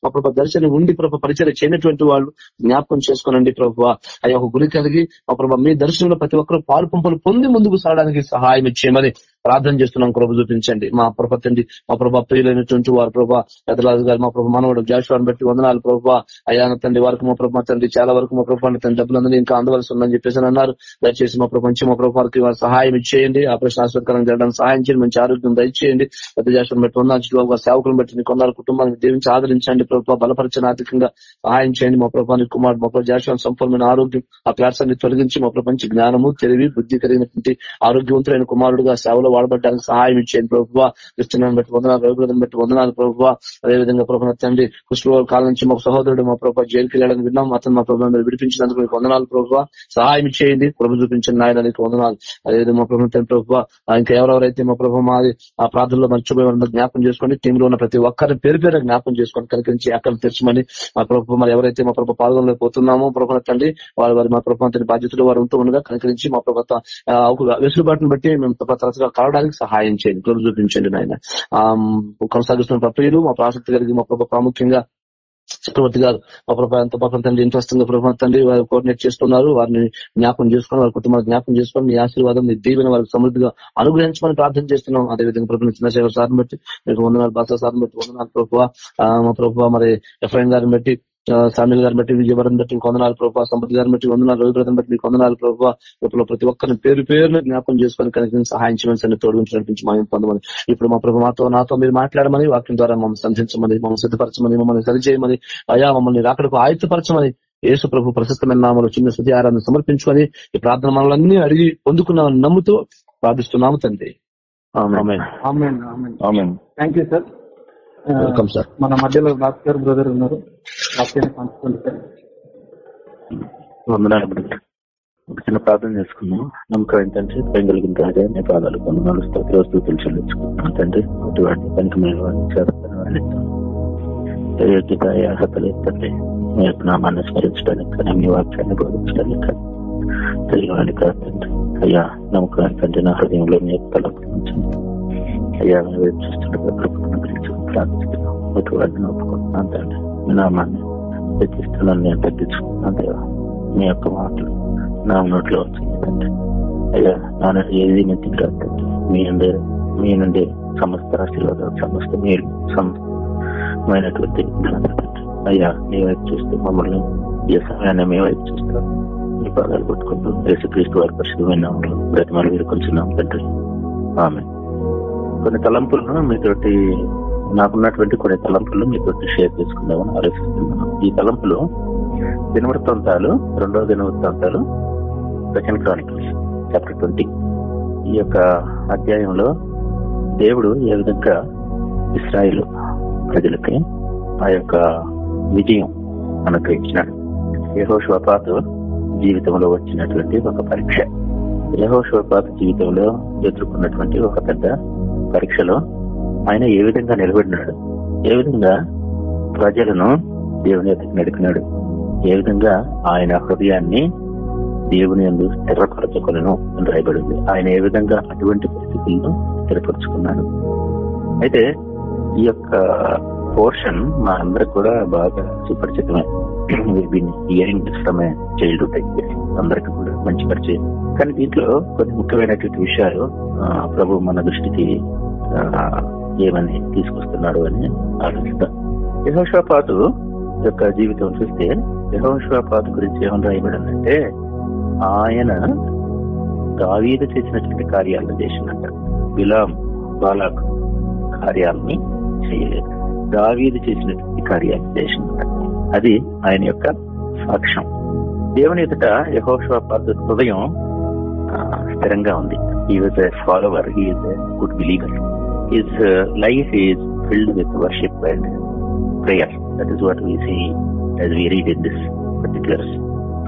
మా ప్రభావ దర్శనం ఉండి ప్రభా పరిచయం చేయనటువంటి వాళ్ళు జ్ఞాపకం చేసుకోనండి ప్రభావ అయ్యా ఒక గురి కలిగి మా ప్రభా మీ దర్శనంలో ప్రతి ఒక్కరు పాలు పంపులు పొంది ముందుకు సాగడానికి సహాయం ఇచ్చేయమని ప్రార్థన చేస్తున్నాం కృప చూపించండి మా ప్రభా తండ్రి మా ప్రభా ప్రియులైనటువంటి వారి ప్రభా పెద్దరాజు గారు మా ప్రభా మనవడు జాషువాన్ని బట్టి వందనాలు ప్రభా అయ్యాన తండ్రి వారికి మా ప్రభా తండ్రి చాలా వరకు మా ప్రభా తన డబ్బులందరినీ ఇంకా అందవలసి ఉందని చెప్పేసి అన్నారు దయచేసి మా ప్రపంచం మా ప్రభావారికి సహాయం ఇచ్చేయండి ఆ ప్రశ్న ఆస్వాదకరంగా జరగడానికి సహాయం చేయండి మంచి ఆరోగ్యం దయచేయండి పెద్ద జాషువాన్ని బట్టి వందనాలు సేవకులను బట్టి కొందరు కుటుంబానికి దీవించి ఆదరించండి ప్రభుత్వ బలపరచని ఆర్థికంగా సహాయం చేయండి మా ప్రభాని కుమార్ మా జాషువాన్ సంపూర్ణమైన ఆరోగ్యం ఆ క్లాసాన్ని అన్ని తొలగించి మా ప్రపంచ జ్ఞానము తెలివి బుద్ధి కలిగినటువంటి ఆరోగ్యవంతులైన కుమారుడుగా సేవలో వాడబడ్డానికి సహాయం ఇచ్చేది ప్రభు కృష్ణను బట్టి వందనాలు రవిబ్రతను బట్టి వందనాలు ప్రభు అదేవిధంగా ప్రభుత్వ తండ్రి కృష్ణవారి కాలం నుంచి మా సహోదరుడు మా ప్రభు జైలుకి వెళ్ళడానికి విన్నాం అతను మా ప్రభుత్వం మీరు విడిపించినందుకు మీకు వందనాలు ప్రభు సహాయం ఇచ్చేయండి ప్రభు చూపించిన నాయన నీకు వందనాలు అదేవిధంగా మా ప్రభుత్వం తండ్రి ప్రభు ఇంకా ఎవరెవరైతే మా ప్రభు మాది ఆ ప్రార్థనలో మర్చిపోయి జ్ఞాపం చేసుకోండి టీంలో ఉన్న ప్రతి ఒక్కరిని పేరు పేరు జ్ఞాపం చేసుకోండి కలిగించి అక్కడ తెరచమని మా ప్రభు మరి ఎవరైతే మా ప్రభుత్వ పాల్గొనలో పోతున్నామో ప్రభుత్వ తండ్రి వారి వారి మా ప్రభుత్వం బాధ్యతలు వారు ఉంటూ ఉండగా కలిగించి మా ప్రభు వెసులుబాటును బట్టి మేము తరచుగా కావడానికి సహాయం చేయండి కృప చూపించండి నాయన కొనసాగిస్తున్న ప్రక్రియలు మా ప్రాసక్తి కలిగి మా ప్రభు ప్రాముఖ్యంగా చక్రవర్తి గారు మా ప్రభావం తండ్రి ఇంట్రెస్టింగ్ ప్రభావం తండ్రి వారు కోఆర్డినేట్ చేస్తున్నారు వారిని జ్ఞాపం చేసుకుని వారి కుటుంబాన్ని జ్ఞాపం చేసుకొని మీ ఆశీర్వాదం మీ దీవెన వారికి సమృద్ధిగా అనుగ్రహించమని ప్రార్థన చేస్తున్నాం అదేవిధంగా ప్రభు సేవ సార్ని బట్టి మీకు నాలుగు బాసా సార్ని బట్టి నాలుగు ప్రభుత్వ మా ప్రభావ మరి ఎఫ్ఐఎం గారిని బట్టి సామ్యుల గారిని బట్టి విజయవరం బట్టి కొందనాలు ప్రభావ సంపతి గారిని బట్టి వందనాలు రవివ్రతను బట్టి కొందనాలు ప్రభావ ఇప్పుడు ప్రతి ఒక్కరిని పేరు పేరును జ్ఞాపకం చేసుకొని కనీసం సహాయం చేయమని సరే తోడుగురించి నడిపించి పొందమని ఇప్పుడు మా ప్రభు మాతో నాతో మీరు మాట్లాడమని వాక్యం ద్వారా మమ్మల్ని సంధించమని మమ్మల్ని సిద్ధపరచమని మమ్మల్ని సరిచేయమని అయా మమ్మల్ని రాకడకు ఆయుధపరచమని యేసు ప్రభు ప్రశస్తమైన నామలు చిన్న స్థుతి ఆరాధన సమర్పించుకొని ఈ ప్రార్థన మనలన్నీ అడిగి పొందుకున్నామని నమ్ముతూ ప్రార్థిస్తున్నాము తండ్రి థ్యాంక్ యూ సార్ మన మధ్యలో భాస్కర్ బ్రదర్ ఉన్నారు ఒక చిన్న ప్రార్థన చేసుకున్నాం నమ్మకం ఏంటంటే పైన కలిగిన రాజా నీ పాదాలు కొందనాలు స్థితిలో స్థితులు చెల్లించుకుంటున్నాను తండ్రి అటువంటి పనికిమైన వాడిని చేస్తాను యోగ్యత అర్హతలు ఏంటంటే మీ యొక్క నామాన్ని స్మరించడానికి కానీ మీ వాక్యాన్ని బోధించడానికి కానీ తెలియవాడిని కాదండి అయ్యా నమ్మకం ఏంటంటే నా హృదయంలో మీ యొక్క తలపించండి అయ్యా వైపు చూస్తుండగా కృపను గురించి ప్రార్థిస్తున్నాం నేను తగ్గించుకున్నాను దేవా మీ యొక్క మాటలు నా నోట్లో వచ్చింది అయ్యా నాన్న ఏది నెత్తికి రాదు మీ అందరూ మీ నుండి సమస్త రాశిలో సమస్త మీరు సమస్తమైనటువంటి అయ్యా మీ వైపు చూస్తూ మమ్మల్ని ఏ సమయాన్ని మీ వైపు చూస్తాం మీ పాదాలు పట్టుకుంటూ యేసుక్రీస్తు వారి పరిశుభ్రమైన బ్రతిమాలు వేడుకొంచున్నాం తండ్రి ఆమె కొన్ని తలంపులను మీతోటి నాకున్నటువంటి కొన్ని తలంపులు మీతోటి షేర్ చేసుకుందామని ఆలోచిస్తున్నాను ఈ తలంపులు దినవృత్తాంతాలు రెండవ దినవృత్తాంతాలు సెకండ్ క్రానికల్స్ చాప్టర్ ట్వంటీ ఈ యొక్క అధ్యాయంలో దేవుడు ఏ విధంగా ఇస్రాయిల్ ప్రజలకి ఆ యొక్క విజయం అనుగ్రహించినాడు యహోశ్వపాతు జీవితంలో వచ్చినటువంటి ఒక పరీక్ష యహోశ్వపాతు జీవితంలో ఎదుర్కొన్నటువంటి ఒక పెద్ద పరీక్షలో ఆయన ఏ విధంగా నిలబడినాడు ఏ విధంగా ప్రజలను దేవుని ఎదుగు నడిపినాడు ఏ విధంగా ఆయన హృదయాన్ని దేవుని ఎందుకు స్థిరపరచుకులను అని రాయబడింది ఆయన ఏ విధంగా అటువంటి పరిస్థితులను స్థిరపరచుకున్నాడు అయితే ఈ యొక్క పోర్షన్ మా అందరికి కూడా బాగా సుపరిచితమే బిన్ హియరింగ్ ఇష్టమే చైల్డ్ అందరికి కూడా మంచి పరిచయం కానీ దీంట్లో కొన్ని ముఖ్యమైనటువంటి విషయాలు ప్రభు మన దృష్టికి ఏమని తీసుకొస్తున్నాడు అని ఆలోచిద్దాం యహోషాపాతు యొక్క జీవితం చూస్తే యహోషాపాతు గురించి ఏమని రాయబడిందంటే ఆయన దావీదు చేసినటువంటి కార్యాలను చేసినట్ట బిలాం బాలాక్ కార్యాలని చేయలేదు దావీదు చేసినటువంటి కార్యాలను చేసినట్ట అది ఆయన యొక్క సాక్ష్యం దేవుని ఎదుట యహోషాపాతు హృదయం స్థిరంగా ఉంది ఈ was follower he is good believer his uh, life is filled with worship and prayer. That is what we see as we read in this particular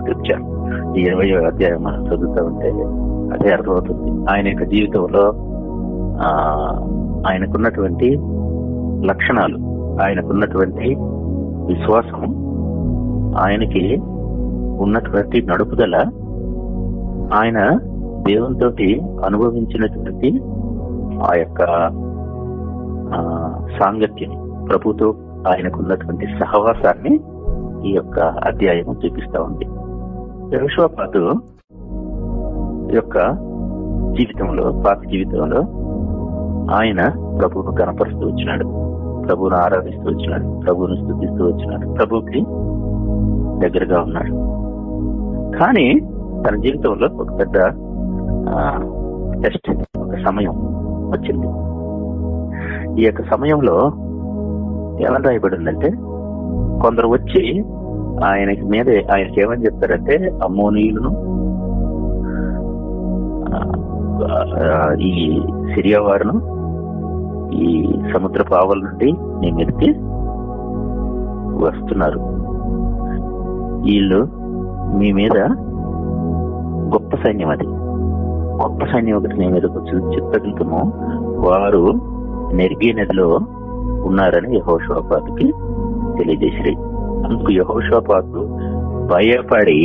scripture. ఈ ఇరవై అధ్యాయం మనం చదువుతూ ఉంటే అదే అర్థమవుతుంది ఆయన యొక్క జీవితంలో ఆయనకున్నటువంటి లక్షణాలు ఆయనకున్నటువంటి విశ్వాసం ఆయనకి ఉన్నటువంటి నడుపుదల ఆయన దేవునితోటి అనుభవించినటువంటి ఆ యొక్క సాంగత్యం ప్రభుతో ఆయనకున్నటువంటి సహవాసాన్ని ఈ యొక్క అధ్యాయము చూపిస్తా ఉంది యహోషోపాతు యొక్క జీవితంలో పాత జీవితంలో ఆయన ప్రభువును కనపరుస్తూ వచ్చినాడు ప్రభువును ఆరాధిస్తూ వచ్చినాడు ప్రభువును స్థుతిస్తూ వచ్చినాడు ప్రభుకి దగ్గరగా ఉన్నాడు కానీ తన జీవితంలో ఒక పెద్ద టెస్ట్ ఒక సమయం వచ్చింది ఈ యొక్క సమయంలో ఎలా ఉందంటే కొందరు వచ్చి ఆయన మీద ఆయనకి ఏమని చెప్తారంటే అమ్మోనీయులను ఈ సిరియా వారును ఈ సముద్ర పావుల నుండి నీ మీదకి వస్తున్నారు వీళ్ళు మీ మీద గొప్ప సైన్యం అది గొప్ప సైన్యం ఒకటి నీ మీదకి వచ్చి చెప్పగలుగుతాము వారు నెరిగే నదిలో ఉన్నారని యహోషోపాతుకి తెలియజేసిరి అందుకు యహోషోపాతు భయపడి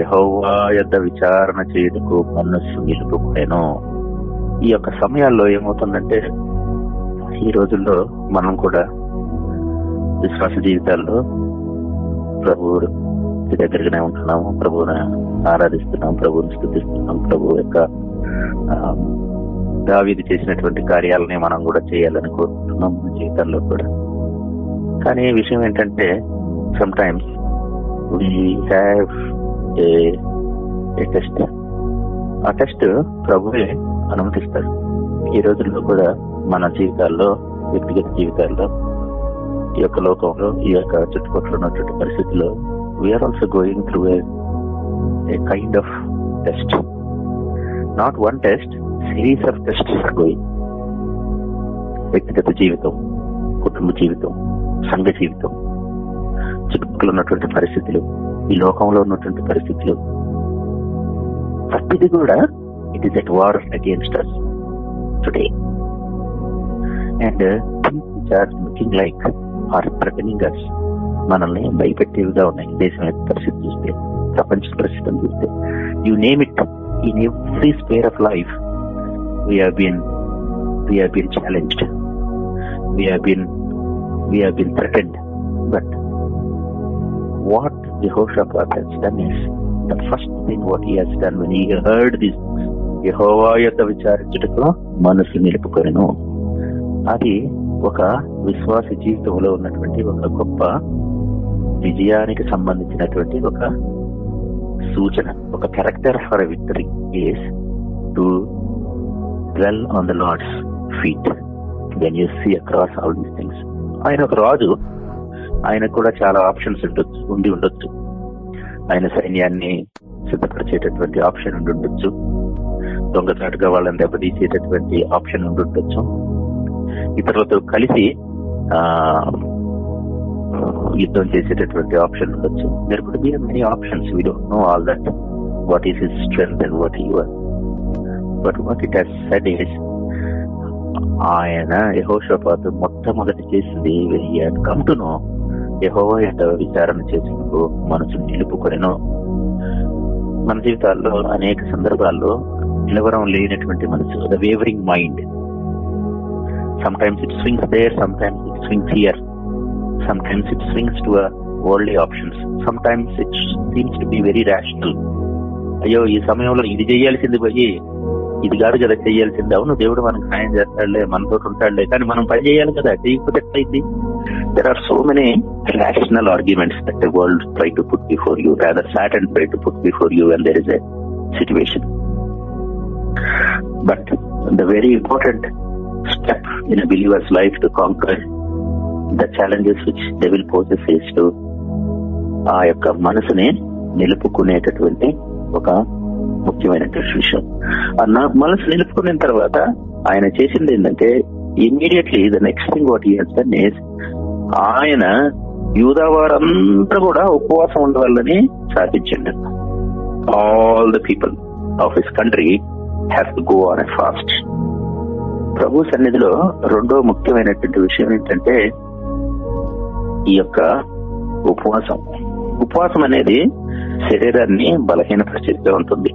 యహోవా యొక్క విచారణ చేయుటకు మనస్సు నిలుపుకునేను ఈ యొక్క సమయాల్లో ఏమవుతుందంటే ఈ రోజుల్లో మనం కూడా విశ్వాస జీవితాల్లో ప్రభు దగ్గరగానే ఉంటున్నాము ప్రభువును ఆరాధిస్తున్నాం ప్రభువుని స్థుతిస్తున్నాం ప్రభు యొక్క దావీది చేసినటువంటి కార్యాలని మనం కూడా చేయాలని కోరుతున్నాం జీవితంలో కూడా కానీ విషయం ఏంటంటే sometimes we have a test ఆ టెస్ట్ ప్రభువే అనుమతిస్తారు ఈ రోజుల్లో కూడా మన జీవితాల్లో వ్యక్తిగత జీవితాల్లో ఈ యొక్క లోకంలో ఈ యొక్క చుట్టుపక్కల ఉన్నటువంటి పరిస్థితుల్లో we're also going through a kind of test not one test series of tests are going వ్యక్తిగత జీవితం కుటుంబ జీవితం సంఘ జీవితం చుట్టుపక్కల ఉన్నటువంటి పరిస్థితులు ఈ లోకంలో ఉన్నటువంటి పరిస్థితులు ప్రతిది కూడా it is at war against us today and things are looking like are frightening us మనల్ని భయపెట్టేవిగా ఉన్నాయి దేశం యొక్క పరిస్థితి చూస్తే ప్రపంచ పరిస్థితిని చూస్తే you name it in every sphere of life we have been we have been challenged we have been we have been threatened but what jehoshaphat has done is the first thing what he has done when he heard this యహోవా యొక్క విచారించుటకు మనసు నిలుపుకొను అది ఒక విశ్వాస జీవితంలో ఉన్నటువంటి ఒక గొప్ప విజయానికి సంబంధించినటువంటి ఒక సూచన ఒక character for victory is to dwell on the Lord's feet then you see across all these things ఆయన ఒక రాజు ఆయనకు కూడా చాలా ఆప్షన్స్ ఉండొచ్చు ఉండి ఉండొచ్చు ఆయన సైన్యాన్ని సిద్ధపరిచేటటువంటి ఆప్షన్ ఉండి ఉండొచ్చు దొంగతాటుగా వాళ్ళని దెబ్బతీసేటటువంటి ఆప్షన్ ఉండి ఉండొచ్చు ఇతరులతో కలిసి యుద్ధం చేసేటటువంటి ఆప్షన్ ఉండొచ్చు మీరు could be many options we don't know all that what is his strength and what your but what it he's said is ఆయన యహోషపాతు మొట్టమొదటి చేసింది కంటును యహోవా విచారణ చేసినప్పుడు మనసు నిలుపుకొనను మన జీవితాల్లో అనేక సందర్భాల్లో నిలవరం లేనటువంటి మనసు the wavering mind sometimes it swings there sometimes it swings here sometimes it swings to worldly options sometimes it seems to be very rational అయ్యో ఈ సమయంలో ఇది చేయాల్సింది పోయి ఇది కాదు కదా చెయ్యాల్సింది అవును దేవుడు మనకు సాయం చేస్తాడులే మనతో ఉంటాడులే కానీ మనం పని చేయాలి కదా చేయకపోతే ఎట్లయింది there are so many rational arguments that world try to put before you rather Satan try to put before you and there is a situation but the very important step in a believer's life to conquer the challenges which devil poses ఆ యొక్క మనసుని నిలుపుకునేటటువంటి ఒక ముఖ్యమైనటువంటి విషయం నా మనసు నిలుపుకున్న తర్వాత ఆయన చేసింది ఏంటంటే immediately the next thing what he then ఆయన యూదావారంతా కూడా ఉపవాసం ఉండవాలని సాధించండి all the people of his country have to go on a fast ప్రభు సన్నిధిలో రెండో ముఖ్యమైనటువంటి విషయం ఏంటంటే ఈ యొక్క ఉపవాసం ఉపవాసం అనేది శరీరాన్ని బలహీన బలహీనపరిచేస్తూ ఉంటుంది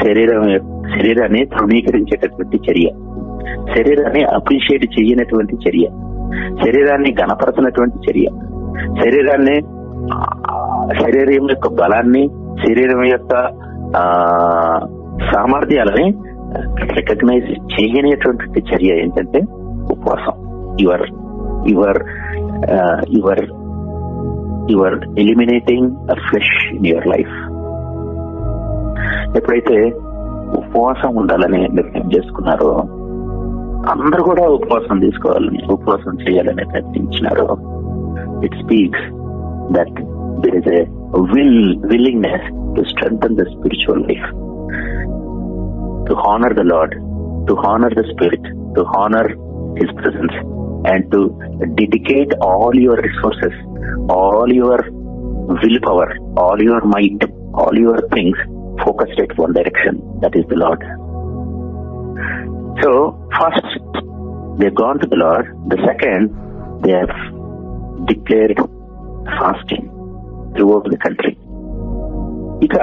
శరీరం శరీరాన్ని ధృవీకరించేటటువంటి చర్య శరీరాన్ని అప్రిషియేట్ చేయనటువంటి చర్య శరీరాన్ని గణపరచినటువంటి చర్య శరీరాన్ని శరీరం యొక్క బలాన్ని శరీరం యొక్క సామర్థ్యాలని రికగ్నైజ్ చేయనటువంటి చర్య ఏంటంటే ఉపవాసం your your your you are eliminating a flesh in your life ఎప్పుడైతే ఉపవాసం ఉండాలని నిర్ణయం చేసుకున్నారో అందరు కూడా ఉపవాసం తీసుకోవాలని ఉపవాసం చేయాలని ప్రయత్నించినారు it speaks that there is will willingness to strength the spiritual life to honour the Lord to honour the spirit to honour his presence and to dedicate all your resources all your will power all your mind all your things focused at one direction that is the Lord so first they gone to the Lord the second they హ్ declared fasting throughout the country ఇక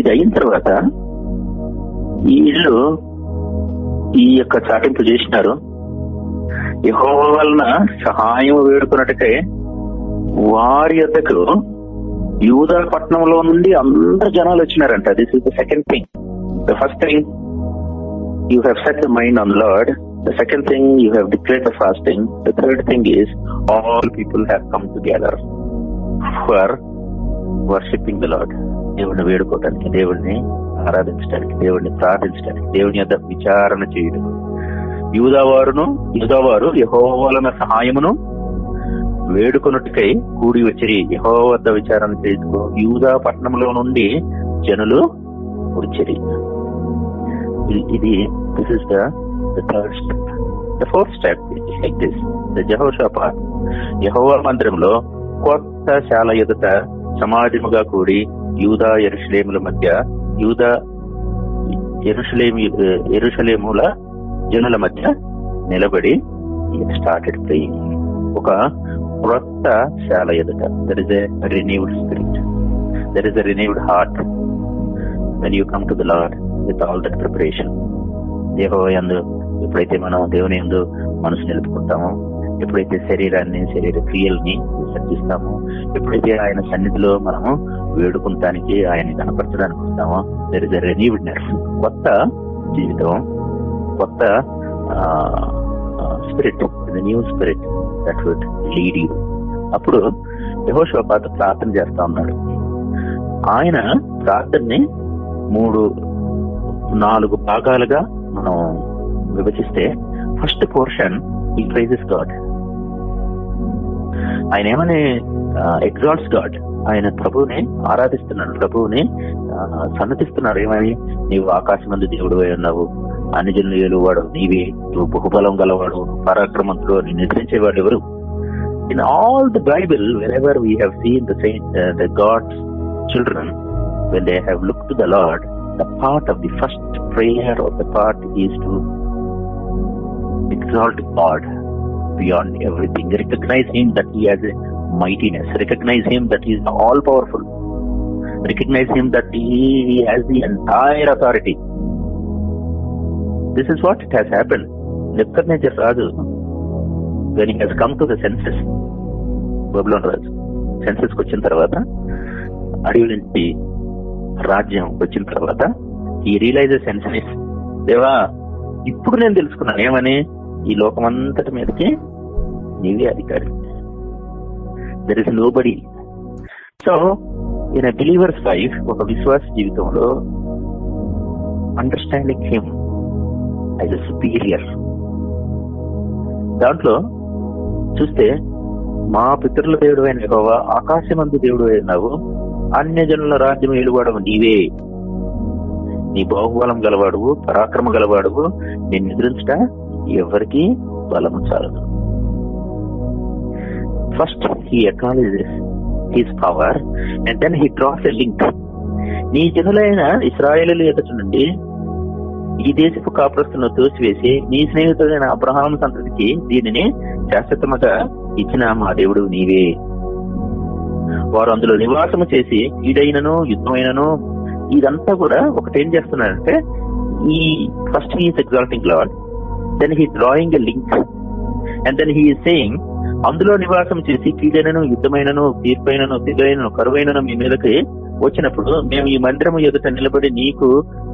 ఇది అయిన తర్వాత ఈ ఇల్లు ఈ యొక్క చాటింపు చేసినారు యహోవ వలన సహాయం వేడుకున్నట్టుకే వారి యొక్కకు యూదా పట్టణంలో నుండి అందరు జనాలు వచ్చినారంట this is the second thing the first thing you have set the mind on Lord the second thing you have declare the first thing the third thing is all people have come together for worshipping the Lord దేవుడిని వేడుకోవటానికి దేవుడిని ఆరాధించడానికి దేవుడిని ప్రార్థించడానికి దేవుని యొక్క విచారణ చేయడం యూదావారును యూదావారు యహోవలన సహాయమును వేడుకొనుటికై కూడి వచ్చి యహో వద్ద విచారణ చేస్తూ యూదా పట్టణంలో నుండి జనులు వచ్చి ఇది this is the step the fourth step like this the Jehovah మందిరంలో కొత్త శాల ఎదుట సమాజముగా కూడి యూదా ఎరుషలేముల మధ్య యూదా ఎరుషలేము ఎరుషలేముల జనుల మధ్య నిలబడి స్టార్టెడ్ ప్రేయింగ్ ఒక క్రొత్త శాల ఎదుట there is a renewed spirit there is a renewed heart when you come to the with all that preparation దేహోయందు ఎప్పుడైతే మనం దేవుని ఎందు మనసు నిలుపుకుంటామో ఎప్పుడైతే శరీరాన్ని శరీర క్రియల్ని సర్జిస్తామో ఎప్పుడైతే ఆయన సన్నిధిలో మనము వేడుకుంటానికి ఆయన కనపరచడానికి వస్తామో దర్ ఇస్ ఎ రెనీవ్డ్నెస్ కొత్త జీవితం కొత్త spirit new spirit that would lead you అప్పుడు యహోశివ పాత ప్రార్థన చేస్తా ఉన్నాడు ఆయన ప్రార్థనని మూడు నాలుగు భాగాలుగా మనం విభజిస్తే first portion he praises God ఆయన ఏమని ఎగ్జాల్ట్స్ గాడ్ ఆయన ప్రభువుని ఆరాధిస్తున్నాడు ప్రభువుని సన్నతిస్తున్నాడు ఏమని నీవు ఆకాశమందు దేవుడు అయి ఉన్నావు అనుజనులు ఏలువాడు నీవే నువ్వు బహుబలం గలవాడు పరాక్రమంతుడు అని నిద్రించేవాడు ఎవరు in all the Bible wherever we seen God's children when they have look to the Lord the part of the first prayer of the part is to exalt God beyond everything recognise him that he has mightiness recognise him that is all powerful recognise him that he has the entire authority this is what it has happen నెక్కర్నేచర్ నేచర్ రాజు when he's come to the senses Babylon రాజు సెన్సెస్కి వచ్చిన తర్వాత అడవి నుంచి రాజ్యం వచ్చిన తర్వాత ఈ రియలైజ్ సెన్సెస్ దేవా ఇప్పుడు నేను తెలుసుకున్నాను ఏమని ఈ లోకం అంతటి మీదకి నీవే అధికారి there is nobody so in believers life ఒక విశ్వాస జీవితంలో understanding him as a superior దాంట్లో చూస్తే మా పితృల దేవుడు అయిన యహోవా ఆకాశమందు దేవుడు అయినావు అన్యజనుల రాజ్యం ఏలువాడవు నీవే నీ బాహుబలం గలవాడువు పరాక్రమ గలవాడువు నేను నిద్రించట ఎవరికి బలము చాలదు first he acknowledges his power and then he draws a link నీ జనులైన ఇస్రాయలు ఎదుట నుండి ఈ దేశపు కాపురస్తులను తోసివేసి నీ స్నేహితుడైన అబ్రహాం సంతతికి దీనిని శాశ్వతముగా ఇచ్చిన మా దేవుడు నీవే వారు అందులో నివాసము చేసి ఈడైనను యుద్ధమైనను ఇదంతా కూడా ఒకటేం చేస్తున్నారంటే ఈ first he's exalting Lord then he drawing a link and then he saying అందులో నివాసం చేసి కీడైనను యుద్ధమైనను తీర్పైనను దిగైనను కరువైనను మీ మీదకి వచ్చినప్పుడు మేము ఈ మందిరం ఎదుట నిలబడి నీకు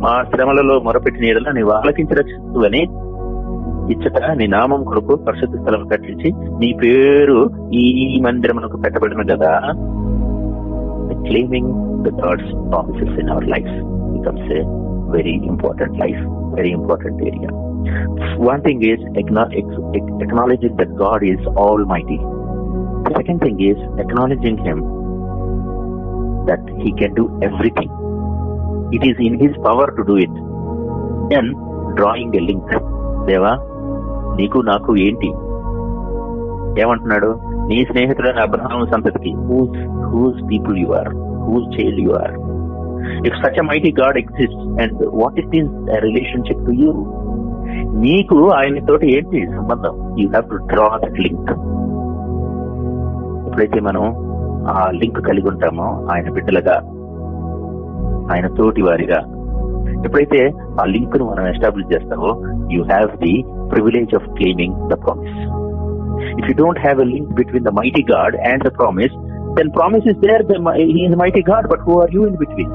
మా శ్రమలలో మొరపెట్టిన నీడలో నీవు ఆలకించరక్షిస్తూ అని ఇచ్చట నీ నామం కొరకు పరిశుద్ధ స్థలం కట్టించి నీ పేరు ఈ మందిరమునకు పెట్టబడిన కదా claiming God's God's promises in our life becomes a very important life very important area one thing is acknowledging that God is almighty second thing is acknowledging him that he can do everything it is in his power to do it Then drawing a link దేవా నీకు నాకు ఏంటి ఏమంటున్నాడు నీ స్నేహితుడైన Abraham సంతతికి whose whose people you are whose child you are if such mighty God exist and what is this relationship to you నీకు ఆయన తోటి ఏంటి సంబంధం you have to draw that link ఎప్పుడైతే మనం ఆ లింక్ కలిగి ఉంటామో ఆయన బిడ్డలుగా ఆయన తోటి వారిగా ఎప్పుడైతే ఆ లింక్ ను మనం ఎస్టాబ్లిష్ చేస్తామో you have the privilege of claiming the promise if you don't have a link between the mighty God and the promise then promise is there is mighty God but who are you in between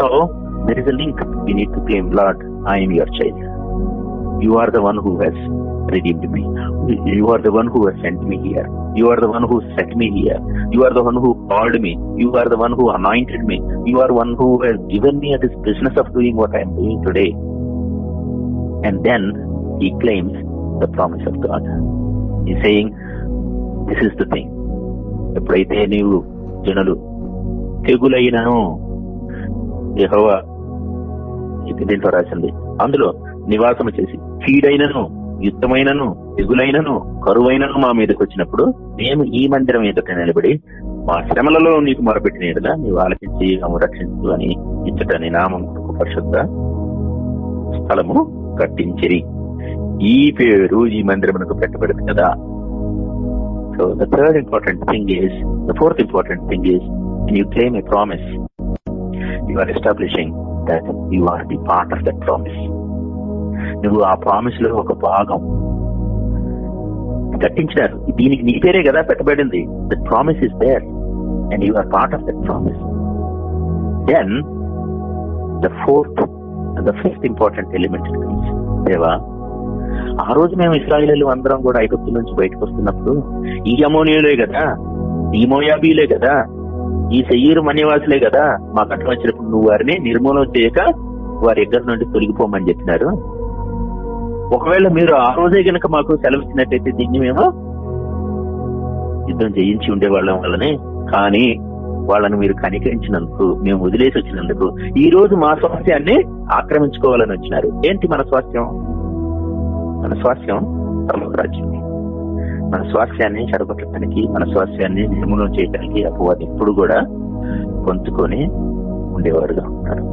so there is a link you need to claim Lord I'm your child You are the one who has redeemed me. You are the one who has sent me here. You are the one who set me here. You are the one who called me. You are the one who anointed me. You are one who has given me this business of doing what I am doing today. And then he claims the promise of God. He's saying, This is the thing. ఎప్పుడైతే నీవు జనులు తెగులైనను యహోవా దీంట్లో రాసింది అందులో నివాసము చేసి కీడైనను యుద్ధమైనను ఎగులైనను కరువైనను మా మీదకి వచ్చినప్పుడు మేము ఈ మందిరం ఎదుట నిలబడి మా శ్రమలలో నీకు మొరపెట్టిన ఎడలా నీవు ఆలకించి మేము రక్షించు అని ఇచ్చటని నామం పరిశుద్ధ స్థలము కట్టించిరి ఈ పేరు ఈ మందిరమునకు పెట్టబడింది కదా so the third important thing is the fourth important thing is you claim a promise you are establishing that you are the part of that promise నువ్వు ఆ ప్రామిస్ లో ఒక భాగం కట్టించినారు దీనికి నీ పేరే కదా పెట్టబడింది the promise is there and you are part of that promise then the fourth the fifth important element దేవా ఆ రోజు మేము ఇస్రాయిలు అందరం కూడా ఐగుప్తు నుంచి బయటకు వస్తున్నప్పుడు ఈ అమోనియాలే కదా ఈ మోయాబీలే కదా ఈ సెయ్యూరు మన్యవాసులే కదా మా కట్టం వచ్చినప్పుడు నువ్వు వారిని నిర్మూలన చేయక వారి దగ్గర నుండి తొలగిపోమని చెప్పినారు ఒకవేళ మీరు ఆ రోజే గనక మాకు సెలవు ఇచ్చినట్టయితే దీన్ని మేము యుద్ధం ఉండే ఉండేవాళ్ళం వల్లనే కానీ వాళ్ళని మీరు కనికరించినందుకు మేము వదిలేసి వచ్చినందుకు ఈ రోజు మా స్వాస్థ్యాన్ని ఆక్రమించుకోవాలని వచ్చినారు ఏంటి మన స్వాస్థ్యం మన స్వాస్థ్యం రాజ్యం మన స్వాస్థ్యాన్ని చెడగొట్టడానికి మన స్వాస్థ్యాన్ని నిర్మూలన చేయడానికి అపవాది ఎప్పుడు కూడా పొంచుకొని ఉండేవారుగా ఉన్నారు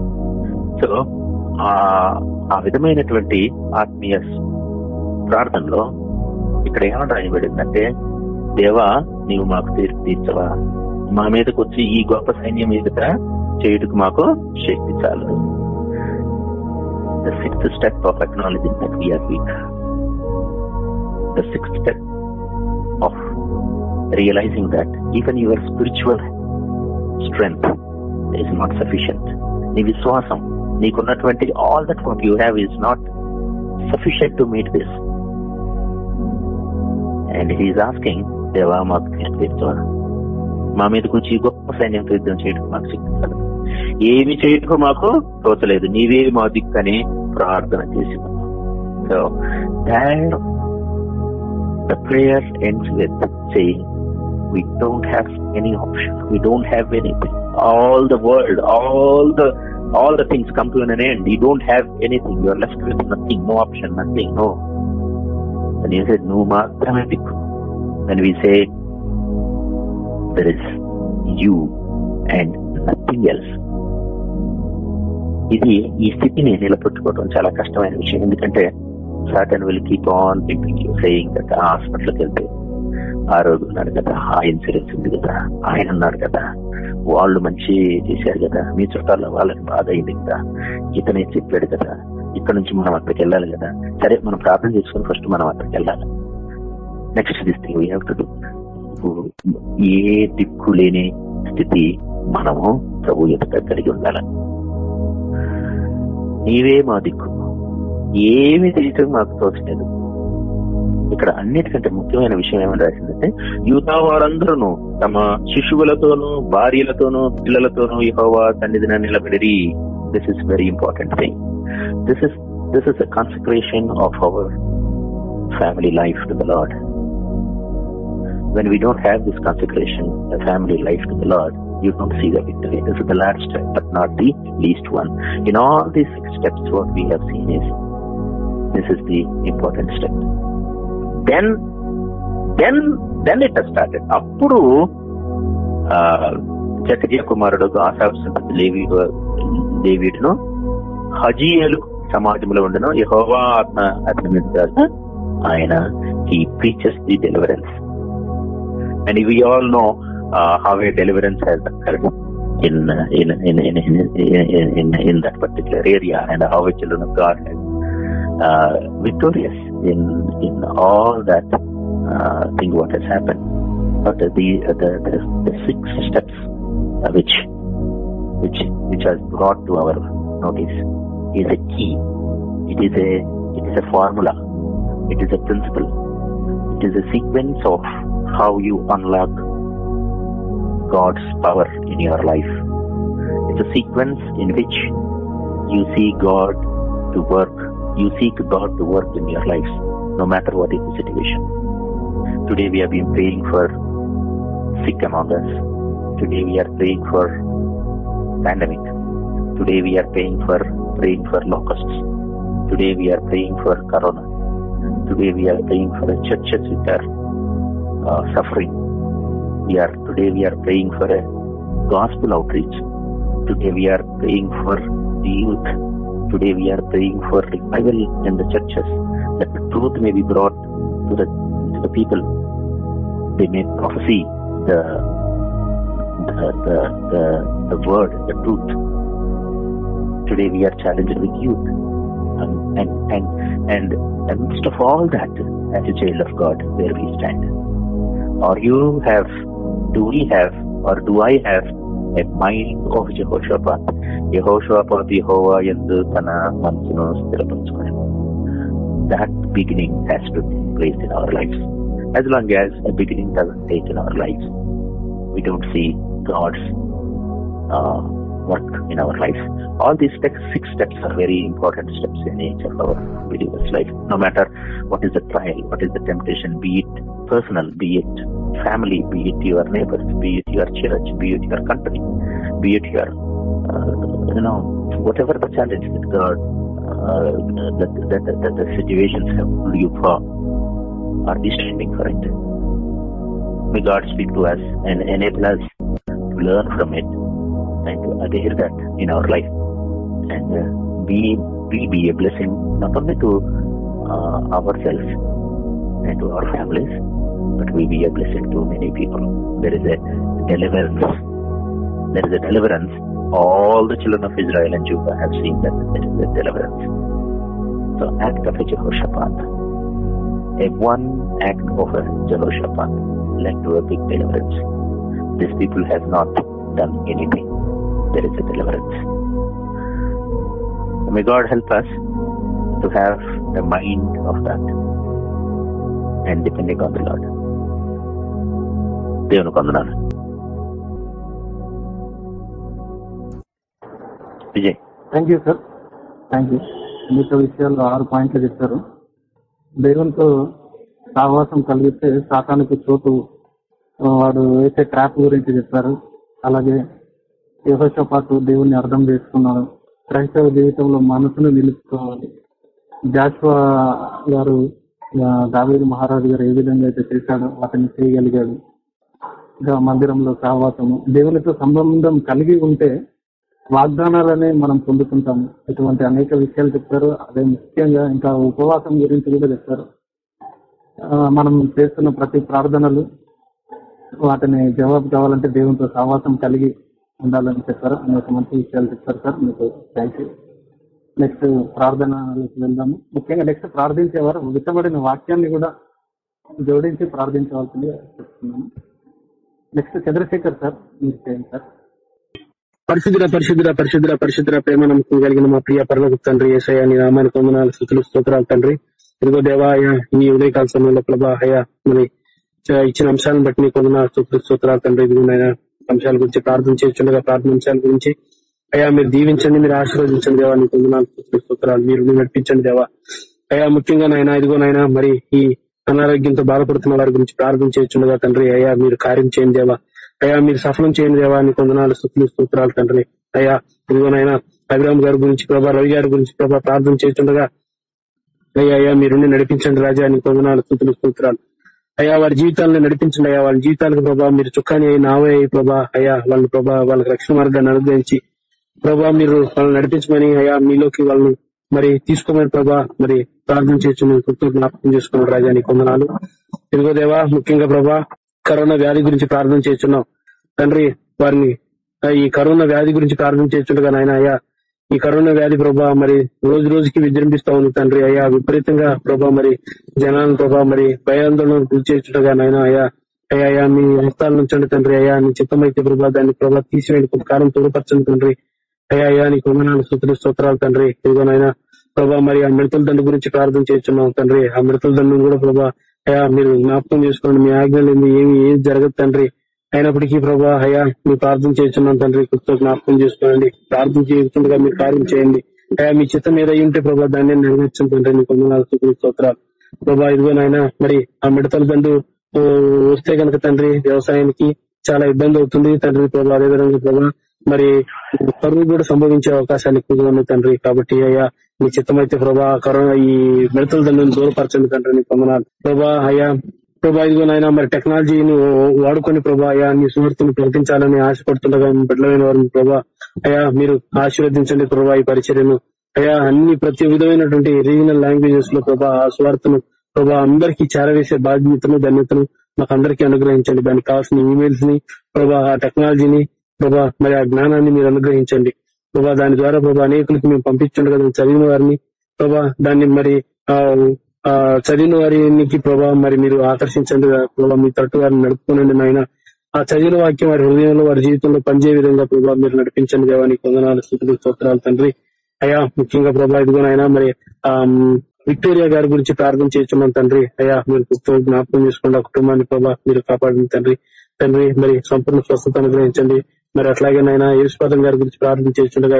సో ఆ విధమైనటువంటి ఆత్మీయ ప్రార్థనలో ఇక్కడ ఏమన్నా రాయబడిందంటే దేవా నీవు మాకు తీర్పు తీర్చవా మా మీదకి వచ్చి ఈ గొప్ప సైన్యం ఎదుట చేయుటకు మాకు శక్తి చాలదు the sixth step of technology the sixth step of realising that even your spiritual strength is not sufficient నీ విశ్వాసం నీకున్నటువంటి all that what you have is not sufficient to meet this and he's asking దేవా మాకు నేర్పించవా మా మీద వచ్చి గొప్ప సైన్యంతో యుద్ధం చేయడం మాకు సిగ్గుపడదు ఏమి చేయటం మాకు తోచలేదు నీవే మా దిక్కని ప్రార్థన చేసి so the prayer ends with saying we don't have any option. We don't have anything. All the world, all the all the things come to an end. You don't have anything. You are left with nothing, no option, nothing, no. And he said, No matrame bhikkhu. Then we say, There is you and nothing else. ఇది ఈ స్థితిని నిలబెట్టుకోవడం చాలా కష్టమైన విషయం ఎందుకంటే Satan will keep on people saying that హాస్పిటల్కి వెళ్తే ఆ రోజు ఉన్నాడు కదా ఆ ఇన్సూరెన్స్ ఉంది కదా ఆయన ఉన్నాడు కదా వాళ్ళు మంచి చేశారు కదా మీ చుట్టాల్లో వాళ్ళకి బాధ అయింది కదా ఇతనే చెప్పాడు కదా ఇక్కడ నుంచి మనం అక్కడికి వెళ్ళాలి కదా సరే మనం ప్రార్థన చేసుకుని ఫస్ట్ మనం అక్కడికి వెళ్ళాలి నెక్స్ట్ దిస్ థింగ్ వీ ఏ దిక్కు లేని స్థితి మనము ప్రభు ఎదుట కలిగి ఉండాలి నీవే మా దిక్కు ఏమి తెలియటం మాకు తోచలేదు ఇక్కడ అన్నిటికంటే ముఖ్యమైన విషయం ఏమని రాసిందంటే యువతా వారందరూ తమ శిశువులతోనూ భార్యలతోనూ పిల్లలతోనూ యహోవా సన్నిధిన నిలబెడి this is very important thing this is this is concentration of our family life to the Lord when we don't have this concentration family life to the Lord you don't see the victory. This is the last step, but not the least one. In all these six steps, what we have seen is, this is the important step. Then then then it started అప్పుడు చక్రియ కుమారుడు ఆసాబ్ హజీయలు సమాజంలో ఉండను యహోవా ఆత్మ అతని ఆయన he preaches the deliverance and we all know how a deliverance in that particular area and in in children in, in Uh, victorious in in all that uh, thing what has happened. But the the, the, the six steps uh, which which which has brought to our notice is a key. It is a it is a formula. It is a principle. It is a sequence of how you unlock God's power in your life. It's a sequence in which you see God to work you seek God to work in your life, no matter what is the situation. Today we have been praying for sick among us. Today we are praying for pandemic. Today we are praying for praying for locusts. Today we are praying for corona. Today we are praying for the churches which are uh, suffering. We are today we are praying for a gospel outreach. Today we are praying for the youth Today we are praying for revival in the churches, that the truth may be brought to the, to the people. They may prophesy the, the, the, the, the word, the truth. Today we are challenged with youth. Um, and, and, and amidst of all that, as a child of God, where we stand. Or you have, do we have, or do I have at mind of ಯಹೋಷಪಾತ್ ಯಹೋಷಪಾತ್ Jehovah ಎಂದು ತನ್ನ ಮನಸ್ಸನ್ನು ಸ್ಥಿರಪಡಿಸಿಕೊಂಡ that beginning has to take place in our lives. As long as a beginning doesn't take in our lives, we don't see God's uh, work in our lives. All these six steps are very important steps in each of our believer's life. No matter what is the trial, what is the temptation, be it personal, be it family, be it your neighbors, be it your church, be it your country, be it your, uh, you know, whatever the challenge that God, uh, that, that, that, that the situations have pulled you for, are we standing for it? May God speak to us and enable us to learn from it and to adhere that in our life and uh, be, be, be a blessing not only to uh, ourselves and to our families, but we be a blessing to many people. There is a deliverance. There is a deliverance. All the children of Israel and Judah have seen that there is a deliverance. So act of a Jehoshaphat. A one act of a Jehoshaphat led to a big deliverance. These people have not done anything. There is a deliverance. May God help us to have the mind of that. And depending on the Lord దేవుని కొందనాలు Vijay thank you sir thank you అనేక విషయాలు ఆరు పాయింట్లు చెప్పారు దేవునితో సావాసం కలిగితే సాతానికి చోటు వాడు వేసే ట్రాప్ గురించి చెప్పారు అలాగే పాటు దేవుణ్ణి అర్థం చేసుకున్నారు క్రైస్తవ జీవితంలో మనసును నిలుపుకోవాలి జాషువా గారు దావేది మహారాజు గారు ఏ విధంగా అయితే చేశాడో అతన్ని చేయగలిగాడు ఇంకా మందిరంలో సహవాసము దేవులతో సంబంధం కలిగి ఉంటే వాగ్దానాలనే మనం పొందుకుంటాము ఇటువంటి అనేక విషయాలు చెప్తారు అదే ముఖ్యంగా ఇంకా ఉపవాసం గురించి కూడా చెప్తారు మనం చేస్తున్న ప్రతి ప్రార్థనలు వాటిని జవాబు కావాలంటే దేవునితో సహవాసం కలిగి ఉండాలని చెప్పారు అనేక మంచి విషయాలు చెప్తారు సార్ మీకు థ్యాంక్ నెక్స్ట్ ప్రార్థన వెళ్దాము ముఖ్యంగా నెక్స్ట్ ప్రార్థించేవారు విత్తబడిన వాక్యాన్ని కూడా జోడించి ప్రార్థించవలసింది చెప్తున్నాము నెక్స్ట్ చంద్రశేఖర్ సార్ మీరు చేయండి సార్ పరిశుద్ధుల పరిశుద్ధుల పరిశుద్ధుల పరిశుద్ధుల ప్రేమ నమ్మకం కలిగిన మా ప్రియ పరలోక తండ్రి ఏసయ నీ రామాను కొందనాలు స్థుతులు స్తోత్రాలు తండ్రి ఇదిగో దేవాయ ఈ ఉదయకాల సమయంలో ప్రభాయ మరి ఇచ్చిన అంశాలను బట్టి నీ కొందనాలు స్థుతులు స్తోత్రాలు తండ్రి ఇదిగో అంశాల గురించి ప్రార్థన చేస్తుండగా ప్రార్థన అంశాల గురించి అయ్యా మీరు దీవించండి మీరు ఆశీర్వదించండి దేవా నీకు స్తోత్రాలు మీరు నడిపించండి దేవా అయ్యా ముఖ్యంగా నాయన ఇదిగోనైనా మరి ఈ అనారోగ్యంతో బాధపడుతున్న వారి గురించి ప్రార్థన చేస్తుండగా తండ్రి అయ్యా మీరు కార్యం చేయండి దేవా అయ్యా మీరు సఫలం చేయండి దేవా నీ కొందనాలు స్థుతులు స్తోత్రాలు తండ్రి అయ్యా ఇదిగోనైనా అభిరామ్ గారి గురించి ప్రభా రవి గారి గురించి ప్రభా ప్రార్థన చేస్తుండగా అయ్యా అయ్యా మీరు నడిపించండి రాజా నీ కొందనాలు స్థుతులు స్తోత్రాలు అయ్యా వారి జీవితాలను నడిపించండి అయ్యా వాళ్ళ జీవితాలకు ప్రభా మీరు చుక్కాని అయి నావే అయ్యి ప్రభా అయ్యా వాళ్ళ ప్రభా వాళ్ళకి రక్షణ మార్గాన్ని అనుగ్రహించి ప్రభా మీరు వాళ్ళని నడిపించమని అయ్యా మీలోకి వాళ్ళని మరి తీసుకోమని ప్రభా మరి ప్రార్థన చేస్తున్నాను కృతజ్ఞ జ్ఞాపకం చేసుకున్నాం రాజా నీ కొందనాలు తెలుగుదేవా ముఖ్యంగా ప్రభా కరోనా వ్యాధి గురించి ప్రార్థన చేస్తున్నాం తండ్రి వారిని ఈ కరోనా వ్యాధి గురించి ప్రార్థన చేస్తుండగా నాయన అయ్యా ఈ కరోనా వ్యాధి ప్రభా మరి రోజు రోజుకి విజృంభిస్తా ఉంది తండ్రి అయ్యా విపరీతంగా ప్రభా మరి జనాలను ప్రభా మరి భయాందోళన గురి చేస్తుండగా నాయన అయ్యా అయ్యా మీ హస్తాల నుంచండి తండ్రి అయ్యా నీ చిత్తమైతే ప్రభా దాన్ని ప్రభా తీసివేయండి కొంతకాలం తోడపరచండి తండ్రి అయ్యా నీ వందనాలు సూత్రి స్తోత్రాలు తండ్రి ఇదిగోనైనా ప్రభా మరి ఆ మిడతల దండు గురించి ప్రార్థన చేస్తున్నావు తండ్రి ఆ మిడతల దండం కూడా ప్రభా అయా మీరు జ్ఞాపకం చేసుకోండి మీ ఆజ్ఞలు ఏమి ఏది జరగదు తండ్రి అయినప్పటికీ ప్రభా అయా మీ ప్రార్థన చేస్తున్నాం తండ్రి కృత జ్ఞాపకం చేసుకోండి ప్రార్థన చేస్తుండగా మీరు కార్యం చేయండి అయా మీ చిత్తం ఏదై ఉంటే ప్రభా దాన్ని నెరవేర్చండి తండ్రి వందనాలు సూత్రి స్తోత్రాలు ప్రభా ఇదిగోనైనా మరి ఆ మిడతల దండు వస్తే గనక తండ్రి వ్యవసాయానికి చాలా ఇబ్బంది అవుతుంది తండ్రి ప్రభా అదేవిధంగా ప్రభా మరి కరువు కూడా సంభవించే అవకాశాలు ఎక్కువగా ఉన్నాయి తండ్రి కాబట్టి అయ్యా మీ చిత్తమైతే ప్రభా కరోనా ఈ మిడతల దండను దూరపరచండి తండ్రి నీ పొందనాలు ప్రభా అయ్యా ప్రభా ఇదిగోనైనా మరి టెక్నాలజీని వాడుకొని ప్రభా అయా నీ సుహృతిని ప్రకటించాలని ఆశపడుతుండగా బిడ్డలైన వారిని ప్రభా అయ్యా మీరు ఆశీర్వదించండి ప్రభా ఈ పరిచర్యను అయ్యా అన్ని ప్రతి విధమైనటువంటి రీజనల్ లాంగ్వేజెస్ లో ప్రభా ఆ స్వార్థను ప్రభా అందరికీ చేరవేసే బాధ్యతను ధన్యతను మాకు అందరికీ అనుగ్రహించండి దానికి కావాల్సిన ఈమెయిల్స్ ని ప్రభా ఆ టెక్నాలజీని ప్రభా మరి ఆ జ్ఞానాన్ని మీరు అనుగ్రహించండి ప్రభా దాని ద్వారా ప్రభా అనేకులకి మేము పంపించండి చదివిన వారిని ప్రభా దాన్ని మరి ఆ చదివిన వారికి ప్రభా మరి మీరు ఆకర్షించండి ప్రభా మీ తట్టు వారిని నడుపుకోనండి నాయన ఆ చదివిన వాక్యం వారి హృదయంలో వారి జీవితంలో పనిచే విధంగా ప్రభా మీరు నడిపించండి దేవానికి వందనాలు స్థితులు స్తోత్రాలు తండ్రి అయ్యా ముఖ్యంగా ప్రభా ఇదిగోనైనా మరి ఆ విక్టోరియా గారి గురించి ప్రార్థన చేయించమని తండ్రి అయ్యా మీరు జ్ఞాపకం చేసుకోండి ఆ కుటుంబాన్ని ప్రభా మీరు కాపాడండి తండ్రి తండ్రి మరి సంపూర్ణ స్వస్థత అనుగ్రహించండి మరి అట్లాగే నాయన యేసుపాదం గారి గురించి ప్రార్థన చేస్తుండగా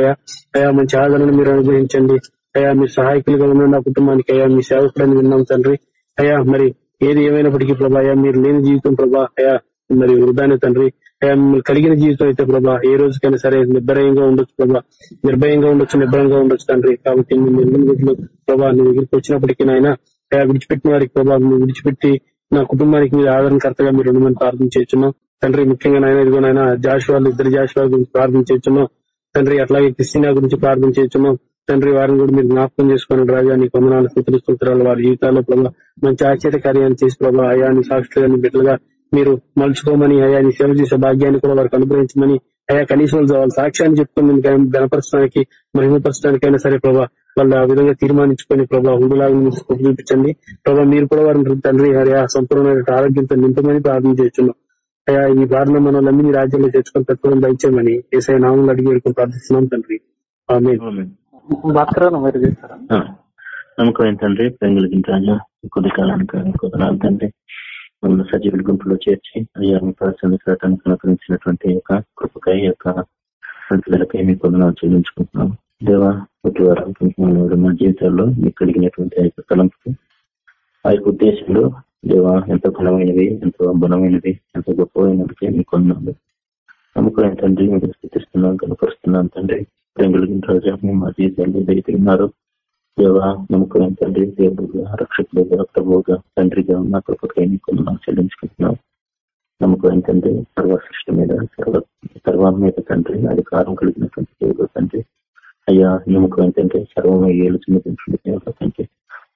అయా మంచి ఆదరణ మీరు అనుగ్రహించండి అయా మీ సహాయకులుగా ఉన్న నా కుటుంబానికి అయా మీ సేవకుడని విన్నాం తండ్రి అయా మరి ఏది ఏమైనప్పటికీ ప్రభా అయా మీరు లేని జీవితం ప్రభా అయా మరి వృధానే తండ్రి అయా మిమ్మల్ని కలిగిన జీవితం అయితే ప్రభా ఏ రోజుకైనా సరే నిర్భయంగా ఉండొచ్చు ప్రభా నిర్భయంగా ఉండొచ్చు నిర్భయంగా ఉండొచ్చు తండ్రి కాబట్టి మీరు ప్రభా నీ దగ్గరికి వచ్చినప్పటికీ నాయన అయా విడిచిపెట్టిన వారికి ప్రభా విడిచిపెట్టి నా కుటుంబానికి మీరు ఆదరణకర్తగా మీరు ఉండమని ప్రార్థన చేస్తున్నాం తండ్రి ముఖ్యంగా నాయన ఇదిగో నాయన జాషువాలు ఇద్దరు జాషువాల గురించి ప్రార్థించవచ్చుమో తండ్రి అట్లాగే క్రిస్టినా గురించి ప్రార్థించవచ్చుమో తండ్రి వారిని కూడా మీరు జ్ఞాపకం చేసుకుని రాజా నీ కొందనాలు స్థుతులు వారి జీవితాల్లో ప్రభావ మంచి ఆశ్చర్య కార్యాన్ని చేసి ప్రభావ అయాన్ని సాక్షులని బిడ్డలుగా మీరు మలుచుకోమని అయాన్ని సేవ చేసే భాగ్యాన్ని కూడా వారికి అనుగ్రహించమని అయా కనీసం వాళ్ళ సాక్ష్యాన్ని చెప్పుకుని గణపరచడానికి మహిమపరచడానికైనా సరే ప్రభా వాళ్ళు ఆ విధంగా తీర్మానించుకొని ప్రభా ఉండులాగా చూపించండి ప్రభా మీరు కూడా వారిని తండ్రి అరే సంపూర్ణమైన ఆరోగ్యంతో నింపమని ప్రార్థన చేస్తున్నాం అయ్యా ఈ బారిన మనల్ని నీ రాజ్యంలో చేర్చుకొని తక్కువ దయచేయమని ఏసై నామంలో అడిగి వేడుకొని ప్రార్థిస్తున్నాం తండ్రి నమ్మకం ఏంటండ్రి ప్రేంగులకి కొద్ది కాలానికి కుదరాలు మమ్మల్ని సజీవుల గుంపులో చేర్చి అయ్యా మీ పరిశ్రమ శాతానికి అనుకరించినటువంటి యొక్క కృపకాయ యొక్క సంతులకై మీ కొందరు చూపించుకుంటున్నాం దేవ ప్రతి వారు మా జీవితాల్లో మీకు కలిగినటువంటి ఆ యొక్క తలంపు ఆ యొక్క ఉద్దేశంలో దేవా ఎంతో బలమైనది ఎంతో బలమైనది ఎంతో గొప్పమైనది నీకున్నాను నమ్మకం తండ్రి మీరు స్థితిస్తున్నాం కనపరుస్తున్నాం తండ్రి రెండు రోజా మేము మా జీవితాలు ఉన్నారు దేవా నమ్మకం తండ్రి దేవుడుగా రక్షకుడుగా ప్రభువుగా తండ్రిగా నా కృపకై నీకు చెల్లించుకుంటున్నాం నమ్మకం ఏంటండి సర్వ సృష్టి మీద సర్వ సర్వం మీద తండ్రి అధికారం కలిగినటువంటి దేవుడు తండ్రి అయ్యా నమ్మకం ఏంటంటే సర్వమై చిన్న తండ్రి దేవుడు తండ్రి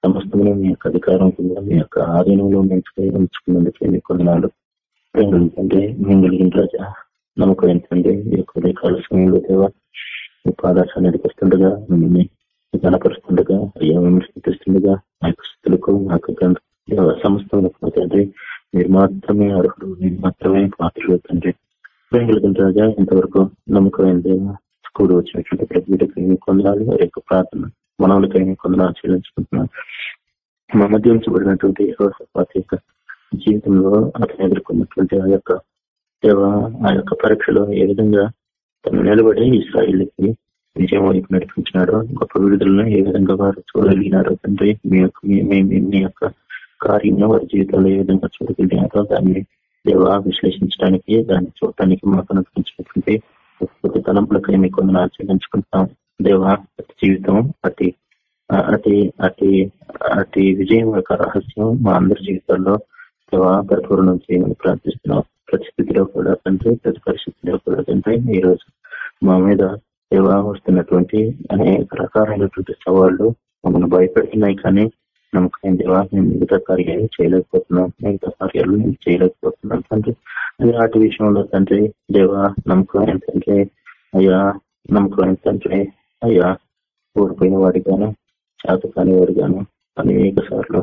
సమస్తంలో మీ యొక్క అధికారం కింద మీ యొక్క ఆధీనంలో ఉంచుకుని ఉంచుకున్నందుకే మీ కొన్నాడు ఏంటంటే మేము కలిగిన రాజా నమ్మకం ఏంటంటే ఈ యొక్క ఉదయకాల సమయంలో దేవా మీ నడిపిస్తుండగా మిమ్మల్ని గణపరుస్తుండగా అయ్యా మిమ్మల్ని స్థితిస్తుండగా మా యొక్క స్థితులకు మా యొక్క సమస్తములకు తండ్రి మీరు మాత్రమే అర్హుడు మీరు మాత్రమే పాత్రలు తండ్రి మేము రాజా ఇంతవరకు నమ్మకమైన దేవా కూడి వచ్చినటువంటి ప్రతి బిడ్డకు మీ ఆ యొక్క ప్రార్థన మనవులకైనా మీ కొందనాలు చెల్లించుకుంటున్నాను మమదించబడినటువంటి యొక్క జీవితంలో అతను ఎదుర్కొన్నటువంటి ఆ యొక్క సేవ ఆ యొక్క పరీక్షలో ఏ విధంగా తను నిలబడి ఇస్రాయిల్కి విజయం వైపు నడిపించినారు గొప్ప విడుదలను ఏ విధంగా వారు చూడగలిగినారో తండ్రి మీ యొక్క మీ యొక్క కార్యంలో వారి జీవితంలో ఏ విధంగా చూడగలిగినారో దాన్ని దేవ విశ్లేషించడానికి దాన్ని చూడటానికి మాకు అనుసరించినటువంటి తలంపులకై మీకు ఆచరించుకుంటాం దేవ ప్రతి జీవితం ప్రతి అతి అతి అతి విజయం యొక్క రహస్యం మా అందరి జీవితాల్లో పరిపూర్ణం చేయమని ప్రార్థిస్తున్నాం ప్రతి స్థితిలో కూడా తండ్రి ప్రతి పరిస్థితిలో కూడా తండ్రి ఈరోజు మా మీద వస్తున్నటువంటి అనేక రకాలైనటువంటి సవాళ్ళు మమ్మల్ని భయపెడుతున్నాయి కానీ నమ్మకం దేవా మేము మిగతా కార్యాలు చేయలేకపోతున్నాం మిగతా కార్యాలు మేము చేయలేకపోతున్నాం తండ్రి అది ఆటి విషయంలో తండ్రి దేవా నమ్మకం ఏంటంటే అయ్యా నమ్మకం ఏంటంటే అయ్యా ఓడిపోయిన వాడిగాను చేత కానివారు గాను అనేక సార్లు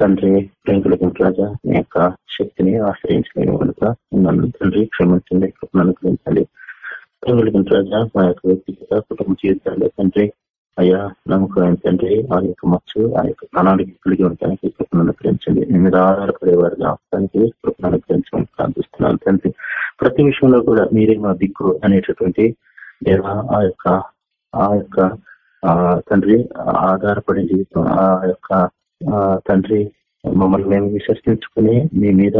తండ్రి ప్రేంకుల గుంట్రాజా నీ యొక్క శక్తిని ఆశ్రయించలేని కనుక నన్ను తండ్రి క్షమించండి అనుగ్రహించండి ప్రేంకులకు గుంట్రాజా మా యొక్క వ్యక్తిగత కుటుంబ జీవితాల్లో తండ్రి అయ్యా నమ్మకం తండ్రి ఆ యొక్క మచ్చు ఆ యొక్క ప్రణాళిక కలిగి ఉండడానికి కృపను అనుగ్రహించండి మీద ఆధారపడేవారు కావడానికి కృపను అనుగ్రహించమని ప్రార్థిస్తున్నాను తండ్రి ప్రతి విషయంలో కూడా మీరే మా దిక్కు అనేటటువంటి దేవ ఆ యొక్క ఆ యొక్క తండ్రి ఆధారపడి జీవితం ఆ యొక్క తండ్రి మమ్మల్ని మేము విశ్వసించుకుని మీ మీద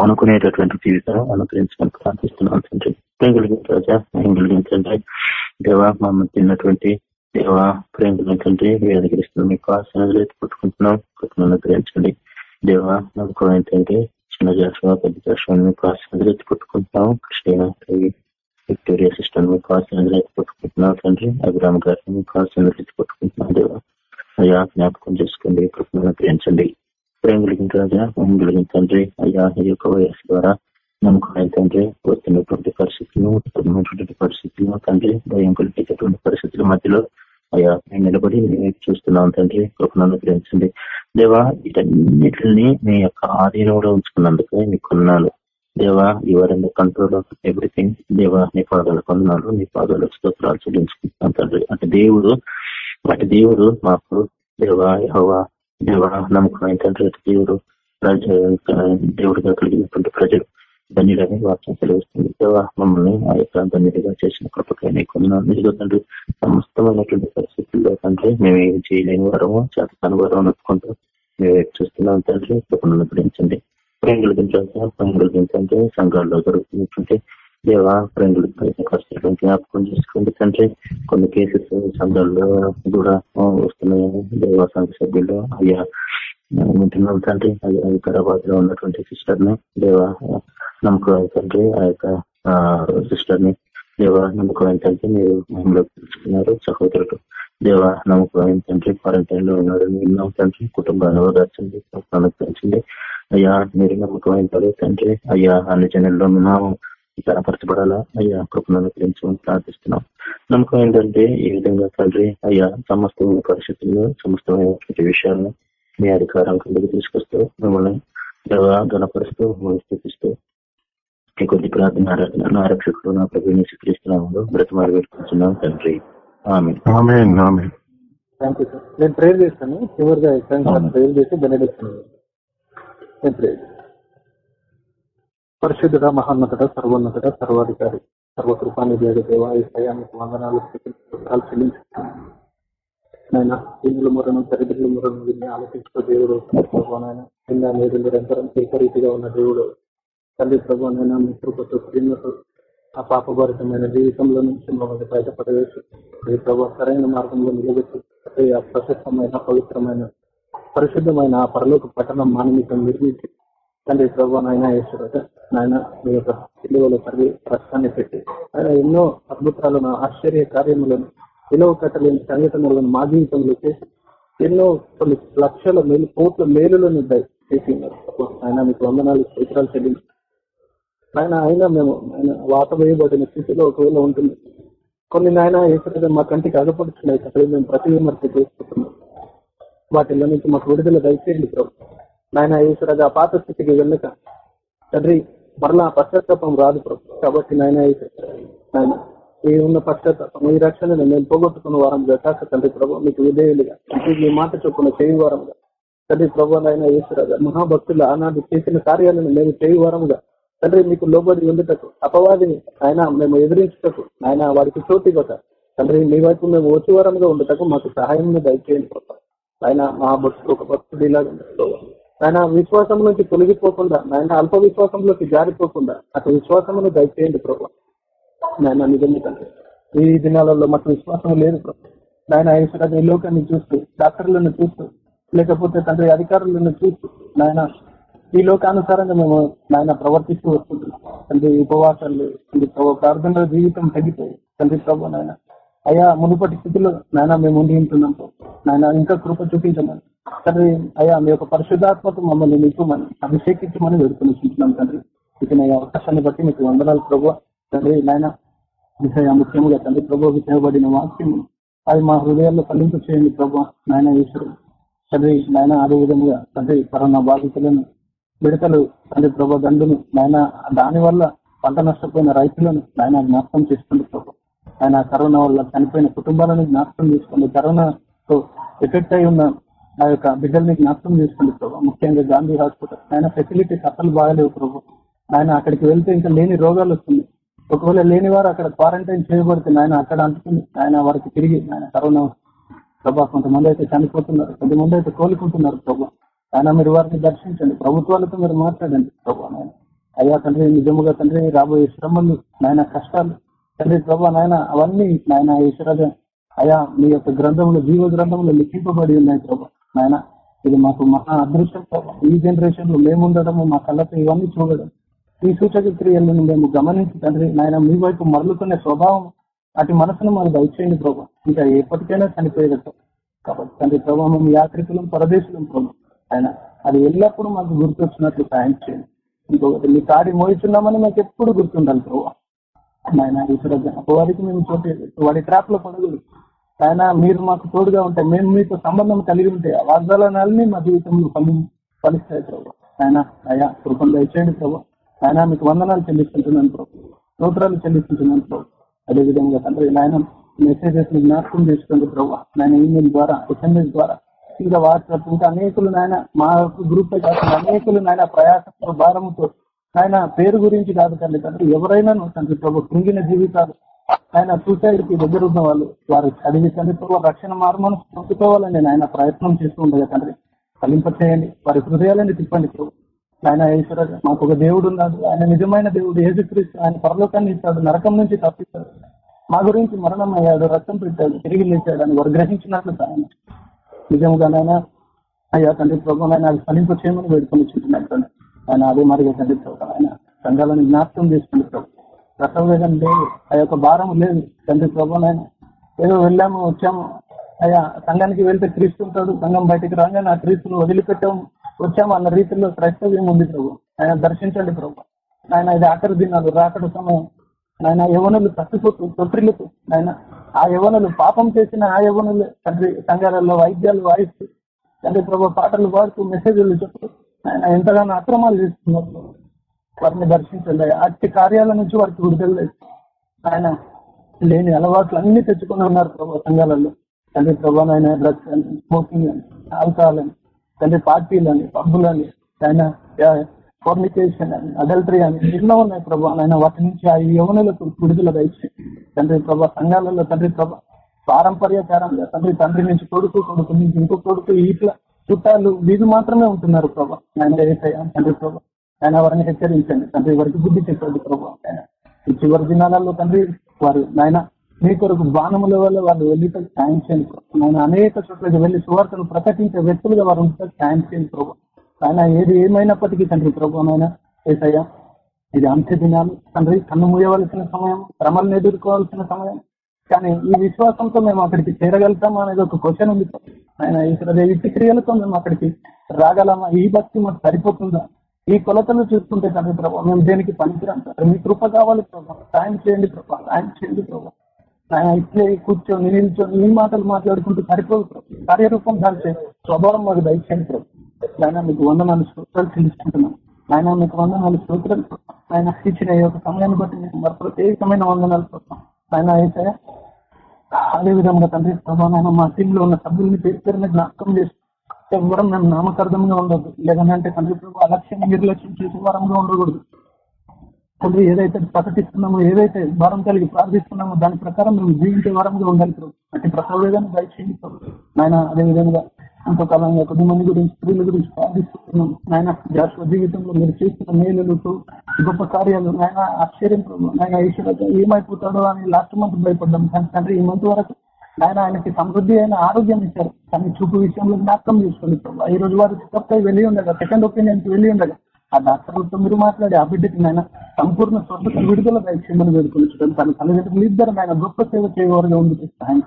ఆనుకునేటటువంటి జీవితం అనుగ్రహించడానికి ప్రార్థిస్తున్నాను తండ్రి ప్రేమ కలిగిన ప్రజా ప్రేమ కలిగిన తండ్రి దేవ మమ్మల్ని తిన్నటువంటి దేవ ప్రేమ కలిగిన తండ్రి వేదగిరిస్తున్నాం మీకు ఆశనలు పుట్టుకుంటున్నాం కృపను అనుగ్రహించండి దేవ నమ్మకం ఏంటంటే చిన్న జాషువా పెద్ద జాషువా మీకు ఆశనలు పుట్టుకుంటున్నాం కృష్ణ విక్టోరియా సిస్టర్ మీ కాస్ట్ అందరూ అయితే పట్టుకుంటున్నావు తండ్రి అభిరామ్ గారి మీ కాస్ట్ అందరూ అయితే పట్టుకుంటున్నాం దేవా అయ్యా జ్ఞాపకం చేసుకోండి కృష్ణ ప్రేమించండి ప్రేమ కలిగిన రాజా మహిమ కలిగిన తండ్రి అయ్యా ఈ యొక్క వైరస్ ద్వారా నమ్మకం తండ్రి వస్తున్నటువంటి పరిస్థితులు ఉన్నటువంటి పరిస్థితులు తండ్రి భయం కలిపేటటువంటి పరిస్థితుల మధ్యలో అయ్యా నేను నిలబడి చూస్తున్నాను తండ్రి కృపణను ప్రేమించండి దేవా వీటన్నిటిని మీ యొక్క ఆధీనంలో ఉంచుకున్నందుకు మీకు కొన్నాను దేవా యువర్ కంట్రోల్ ఆఫ్ ఎవ్రీథింగ్ దేవా నీ పాదాల కొందనాలు నీ పాదాలు స్తోత్రాలు చూపించుకుంటున్నాను తండ్రి అంటే దేవుడు వాటి దేవుడు మాకు దేవా యహోవా దేవా నమ్మకం అటు దేవుడు ప్రజ దేవుడిగా కలిగినటువంటి ప్రజలు ధన్యుడని వాక్యం తెలియజేస్తుంది దేవా మమ్మల్ని ఆ యొక్క ధన్యుడిగా చేసిన కృపకై నీకు తండ్రి సమస్తమైనటువంటి పరిస్థితుల్లో తండ్రి మేము ఏమి చేయలేని వారము చేత వారం అనుకుంటాం మేము చూస్తున్నాం తండ్రి కృపణను గురించండి ప్రేంగులు గురించా ప్రేమ గురించంటే సంఘాల్లో దొరుకుతుంటే దేవా ప్రేంగులు గురించి జ్ఞాపకం చేసుకోండి తండ్రి కొన్ని కేసెస్ సంఘాల్లో కూడా వస్తున్నాయని దేవా సంఘ సభ్యులు అయ్యా వింటున్నాం తండ్రి అయ్యా హైదరాబాద్ లో ఉన్నటువంటి సిస్టర్ ని దేవా నమ్మకం తండ్రి ఆ యొక్క సిస్టర్ ని దేవా నమ్మకం ఏంటంటే మీరు మహిళలు తెలుసుకున్నారు సహోదరుడు దేవ నమ్మకం ఏంటంటే క్వారంటైన్ లో ఉన్నాడు విన్నాం తండ్రి కుటుంబాలు దర్శనం చేస్తున్నాను పెంచండి అయ్యా మీరు నమ్మకం ఏంటారు తండ్రి అయ్యా అన్ని జనంలో నామం స్థిరపరచబడాలా అయ్యా కృపణను గురించి ప్రార్థిస్తున్నాం నమ్మకం ఏంటంటే ఈ విధంగా తండ్రి అయ్యా సమస్త పరిస్థితులను సమస్తమైనటువంటి విషయాలను మీ అధికారం కిందకి తీసుకొస్తూ మిమ్మల్ని గణపరుస్తూ మిమ్మల్ని స్థితిస్తూ కొద్ది ప్రార్థన ఆరాధన నా నా ప్రభుత్వం స్వీకరిస్తున్నాము బ్రతమారు పెట్టుకుంటున్నాం తండ్రి థ్యాంక్ యూ సార్ నేను ప్రేయర్ చేస్తాను చివరిగా ప్రేయర్ చేసి బెనడిస్తాను నేను ప్రేయర్ పరిశుద్ధుడ మహోన్నతుడ సర్వోన్నతుడ సర్వాధికారి సర్వకృపాన్ని దేవదేవ ఈసయానికి వందనాలు చెల్లించుకున్నాను నాయన దీనుల మొరను దరిద్రుల మొరను దీన్ని ఆలోచించుకో దేవుడు ప్రభునాయన నిన్న మీరు ఎంతరం ఏకరీతిగా ఉన్న దేవుడు తల్లి ప్రభు నైనా మీ ప్రేమతో ఆ పాపభరితమైన జీవితంలో నుంచి మమ్మల్ని బయటపడవేసి ఈ ప్రభు సరైన మార్గంలో నిలబెట్టి ఆ ప్రశస్తమైన పవిత్రమైన పరిశుద్ధమైన ఆ పరలోక పట్టణం మానవికం నిర్మించి తండ్రి ప్రభు నాయన నాయన మీ యొక్క విలువలో తల్లి రక్తాన్ని పెట్టి ఆయన ఎన్నో అద్భుతాలను ఆశ్చర్య కార్యములను విలువ కట్టలేని సంఘటనలను మా జీవితంలో చేసి ఎన్నో కొన్ని లక్షల మేలు కోట్ల మేలులను చేసి ఆయన మీకు వందనాలు చిత్రాలు చెల్లించి ఆయన ఆయన మేము ఆయన వాత వేయబడిన స్థితిలో ఒకవేళ ఉంటుంది కొన్ని నాయన ఏసీ మా కంటికి అగపడుతున్నాయి అక్కడ మేము ప్రతి విమర్శ చేసుకుంటున్నాం వాటిల్లో నుంచి మాకు విడుదల దయచేయండి ప్రభు నాయన ఆ పాత స్థితికి వెళ్ళక తండ్రి మరలా పశ్చాత్తాపం రాదు ప్రభు కాబట్టి నాయన నాయన ఈ ఉన్న పశ్చాత్తాపం ఈ రక్షణను మేము పోగొట్టుకున్న వారం కాక తండ్రి ప్రభు మీకు విధేయులుగా మీ మాట చొప్పున చేయి వారంగా తండ్రి ప్రభు నాయన ఈశ్వరగా మహాభక్తులు ఆనాడు చేసిన కార్యాలను మేము చేయి వారంగా తండ్రి మీకు లోబడి ఉండటకు అపవాదిని ఆయన మేము ఎదిరించుటకు ఆయన వారికి చోటు ఇవ్వక తండ్రి మీ వైపు మేము ఓచివారంగా ఉండటకు మాకు సహాయం దయచేయండి ఆయన మా భక్తులు ఒక భక్తుడిలా ఆయన విశ్వాసం నుంచి తొలగిపోకుండా ఆయన అల్ప విశ్వాసంలోకి జారిపోకుండా అటు విశ్వాసమును దయచేయండి ప్రభావ నిజం నిజమే తండ్రి ఈ దినాలలో మాకు విశ్వాసం లేదు ప్రభు ఈ లోకాన్ని చూస్తూ డాక్టర్లను చూస్తూ లేకపోతే తండ్రి అధికారులను చూస్తూ నాయన ఈ లోకానుసారంగా మేము నాయన ప్రవర్తిస్తూ వస్తుంటున్నాం తండ్రి ఉపవాసాలు తండ్రి ప్రభు ప్రార్థనల జీవితం తగ్గిపోయి తండ్రి ప్రభు నాయన అయ్యా మునుపటి స్థితిలో నాయన మేము ఉండి ఉంటున్నాం నాయన ఇంకా కృప చూపించమని తండ్రి అయ్యా మీ యొక్క పరిశుధాత్మక మమ్మల్ని నింపమని అభిషేకించమని వేడుకొని చూస్తున్నాం తండ్రి ఇక నా అవకాశాన్ని బట్టి మీకు వందనాలు ప్రభు తండ్రి నాయన విషయ ముఖ్యంగా తండ్రి ప్రభుకి చేయబడిన వాక్యం అది మా హృదయాల్లో ఫలింపు చేయండి ప్రభు నాయన ఈశ్వరుడు తండ్రి నాయన అదే విధంగా తండ్రి కరోనా బాధితులను మిడతలు తండ్రి ప్రభా దండును ఆయన దాని వల్ల పంట నష్టపోయిన రైతులను ఆయన జ్ఞాపకం చేసుకోండి ప్రభు ఆయన కరోనా వల్ల చనిపోయిన కుటుంబాలను జ్ఞాపకం చేసుకోండి కరోనాతో ఎఫెక్ట్ అయి ఉన్న ఆ యొక్క బిడ్డల్ని జ్ఞాపకం చేసుకోండి ప్రభు ముఖ్యంగా గాంధీ హాస్పిటల్ ఆయన ఫెసిలిటీస్ అసలు బాగాలేవు ప్రభు ఆయన అక్కడికి వెళ్తే ఇంకా లేని రోగాలు వస్తుంది ఒకవేళ లేని వారు అక్కడ క్వారంటైన్ చేయబడితే ఆయన అక్కడ అంటుకుంది ఆయన వారికి తిరిగి ఆయన కరోనా ప్రభా కొంతమంది అయితే చనిపోతున్నారు కొంతమంది అయితే కోలుకుంటున్నారు ప్రభా ఆయన మీరు వారిని దర్శించండి ప్రభుత్వాలతో మీరు మాట్లాడండి ప్రభా నాయన అయ్యా తండ్రి నిజముగా తండ్రి రాబోయే శ్రమలు నాయన కష్టాలు తండ్రి ప్రభా నాయన అవన్నీ నాయన ఈశ్వరాజ అయా మీ యొక్క గ్రంథంలో జీవ గ్రంథంలో లిఖింపబడి ఉన్నాయి ప్రభా నాయన ఇది మాకు మహా అదృష్టం ప్రభా ఈ జనరేషన్ లో మేముండడము మా కళ్ళతో ఇవన్నీ చూడడం ఈ సూచక క్రియలను మేము గమనించి తండ్రి నాయన మీ వైపు మరలుకునే స్వభావం అటు మనసును మాకు దయచేయండి ప్రభా ఇంకా ఎప్పటికైనా చనిపోయేదట కాబట్టి తండ్రి ప్రభావం యాత్రికులం పరదేశులం ప్రభావం ఆయన అది ఎల్లప్పుడూ గుర్తు గుర్తొచ్చినట్లు సాయం చేయండి ఇంకొకటి మీ కాడి మోయిస్తున్నామని మాకు ఎప్పుడు గుర్తుండాలి ప్రభావ ఆయన ఇతర వారికి మేము చోటు వాడి ట్రాప్ లో పడగలు ఆయన మీరు మాకు తోడుగా ఉంటే మేము మీతో సంబంధం కలిగి ఉంటే ఆ వాగ్దాలన్నీ మా జీవితంలో పని ఫలిస్తాయి ప్రభావ ఆయన అయా కృపం ప్రభావ ఆయన మీకు వందనాలు చెల్లిస్తుంటున్నాను ప్రభు స్తోత్రాలు చెల్లిస్తుంటున్నాను ప్రభు అదేవిధంగా తండ్రి నాయన మెసేజెస్ ని జ్ఞాపకం చేసుకుంటే ప్రభావ నాయన ఈమెయిల్ ద్వారా ఎస్ఎంఎస్ ద్వారా ఇంకా వాట్సాప్ ఇంకా అనేకులు నాయన మా గ్రూప్ కాకుండా అనేకులు నాయన ప్రయాసంతో భారంతో ఆయన పేరు గురించి కాదు తండ్రి తండ్రి ఎవరైనా తండ్రి ప్రభు కృంగిన జీవితాలు ఆయన సూసైడ్కి దగ్గర ఉన్న వాళ్ళు వారు చదివి తండ్రి ప్రభు రక్షణ మార్గం పంపుకోవాలని నేను ఆయన ప్రయత్నం చేస్తూ ఉండగా తండ్రి ఫలింప చేయండి వారి హృదయాలని తిప్పండి ప్రభు ఆయన ఈశ్వర మాకు ఒక దేవుడు ఉన్నాడు ఆయన నిజమైన దేవుడు ఏసుక్రీస్తు ఆయన పరలోకాన్ని ఇస్తాడు నరకం నుంచి తప్పిస్తాడు మా గురించి మరణం అయ్యాడు రక్తం పెట్టాడు తిరిగి లేచాడు అని వారు గ్రహించినట్లు నిజంగానైనా అయ్యా తండ్రి ప్రభుత్వం ఆయన అది ఫలింపు చేయమని వేడుకొని చుంటున్నాను ఆయన అదే మరిగా తండ్రి ప్రభుత్వం ఆయన సంఘాలను జ్ఞాపకం చేసుకుని ప్రభుత్వం గతంలో లేదంటే ఆ యొక్క భారం లేదు తండ్రి ప్రభుత్వం ఆయన ఏదో వెళ్ళాము వచ్చాము అయ్యా సంఘానికి వెళ్తే క్రీస్తుంటాడు సంఘం బయటికి రాగానే ఆ క్రీస్తును వదిలిపెట్టాము వచ్చాము అన్న రీతిలో క్రైస్తవ్యం ఉంది ప్రభు ఆయన దర్శించండి ప్రభు ఆయన ఇది ఆఖరి దినాలు రాకడ సమయం నాయన యవనులు తప్పిపోతూ తొట్టిల్లుతూ నాయన ఆ యవనులు పాపం చేసిన ఆ యవనులు తండ్రి సంఘాలలో వైద్యాలు వాయిస్తూ తండ్రి ప్రభు పాటలు పాడుతూ మెసేజ్లు చెప్తూ ఆయన ఎంతగానో అక్రమాలు చేస్తున్నారు వారిని దర్శించండి అట్టి కార్యాల నుంచి వారికి విడుదల ఆయన లేని అలవాట్లు అన్ని తెచ్చుకొని ఉన్నారు ప్రభు సంఘాలలో తండ్రి ప్రభు ఆయన డ్రగ్స్ అని స్మోకింగ్ అని ఆల్కహాల్ అని తండ్రి పబ్బులు అని ఆయన ఫార్మికేషన్ అని అడల్టరీ అని ఎన్నో ఉన్నాయి ప్రభా నాయన వాటి నుంచి ఆ యువనలకు విడుదల దయచేయి తండ్రి ప్రభా సంఘాలలో తండ్రి ప్రభా పారంపర్యకారంగా తండ్రి తండ్రి నుంచి కొడుకు కొడుకు నుంచి ఇంకో కొడుకు ఇట్లా చుట్టాలు వీధి మాత్రమే ఉంటున్నారు ప్రభా ఆయన ఏసయ్యా తండ్రి ప్రభా ఆయన వారిని హెచ్చరించండి తండ్రి వారికి బుద్ధి చెప్పండి ప్రభా ఆయన చివరి దినాలలో తండ్రి వారు నాయన మీ కొరకు బాణముల వల్ల వాళ్ళు వెళ్ళితే సాయం చేయండి ప్రభావ నాయన అనేక చోట్లకి వెళ్ళి సువార్తలు ప్రకటించే వ్యక్తులుగా వారు ఉంటారు సాయం చేయండి ప్రభావ ఆయన ఏది ఏమైనప్పటికీ తండ్రి ప్రభుత్వమైన ఏసయ్యా ఇది అంత్య దినాలు తండ్రి కన్ను మూయవలసిన సమయం క్రమలను ఎదుర్కోవాల్సిన సమయం కానీ ఈ విశ్వాసంతో మేము అక్కడికి చేరగలుగుతామా అనేది ఒక క్వశ్చన్ ఉంది ఆయన ఇక్కడ ఇంటి క్రియలతో మేము అక్కడికి రాగలమా ఈ భక్తి మాకు సరిపోతుందా ఈ కొలతలు చూసుకుంటే తండ్రి ప్రభావ మేము దేనికి పనికిరాం మీ కృప కావాలి ప్రభావ సాయం చేయండి ప్రభావ సాయం చేయండి ప్రభావ ఆయన ఇట్లే కూర్చొని నిల్చొని ఈ మాటలు మాట్లాడుకుంటూ సరిపోదు కార్యరూపం దాని స్వభావం మాకు దయచేయండి ప్రభు ఆయన మీకు వంద నాలుగు సూత్రాలు తెలుసుకుంటున్నాం ఆయన మీకు వంద నాలుగు సూత్రాలు ఆయన ఇచ్చిన యొక్క సమయాన్ని బట్టి మీకు మరి ప్రత్యేకమైన వందనాలు కోసం ఆయన అయితే అదే విధంగా తండ్రి ప్రభావం మా టీంలో ఉన్న సభ్యులని పేరు జ్ఞాపకం చేస్తూ ఎవ్వరం మేము నామకార్థంగా ఉండదు లేదంటే తండ్రి ప్రభు అలక్ష్యంగా నిర్లక్ష్యం చేసే వరంగా ఉండకూడదు తండ్రి ఏదైతే ప్రకటిస్తున్నామో ఏదైతే భారం కలిగి ప్రార్థిస్తున్నామో దాని ప్రకారం మేము జీవించే వారంగా ఉండాలి అట్టి ప్రసవేదాన్ని దయచేయండి ఆయన అదేవిధంగా ఇంకొకలాగా కొద్ది మంది గురించి స్త్రీల గురించి ప్రార్థిస్తున్నాం ఆయన జాషువ జీవితంలో మీరు చేస్తున్న మేలులు గొప్ప కార్యాలు ఆయన ఆశ్చర్యం ఆయన ఈశ్వరత ఏమైపోతాడో అని లాస్ట్ మంత్ భయపడ్డాం కానీ తండ్రి ఈ మంత్ వరకు ఆయన ఆయనకి సమృద్ధి అయిన ఆరోగ్యం ఇచ్చారు కానీ చూపు విషయంలో జ్ఞాపకం చేసుకోండి ఈ రోజు వారు చిత్తపై వెళ్ళి ఉండగా సెకండ్ ఒపీనియన్కి వెళ్ళి ఉండగా ఆ డాక్టర్లతో మీరు మాట్లాడి ఆ బిడ్డకి సంపూర్ణ స్వస్థత విడుదల దయచేయమని వేడుకొని తన తల్లిదండ్రులు ఇద్దరు ఆయన గొప్ప సేవ చేయవారుగా ఉంది సహాయం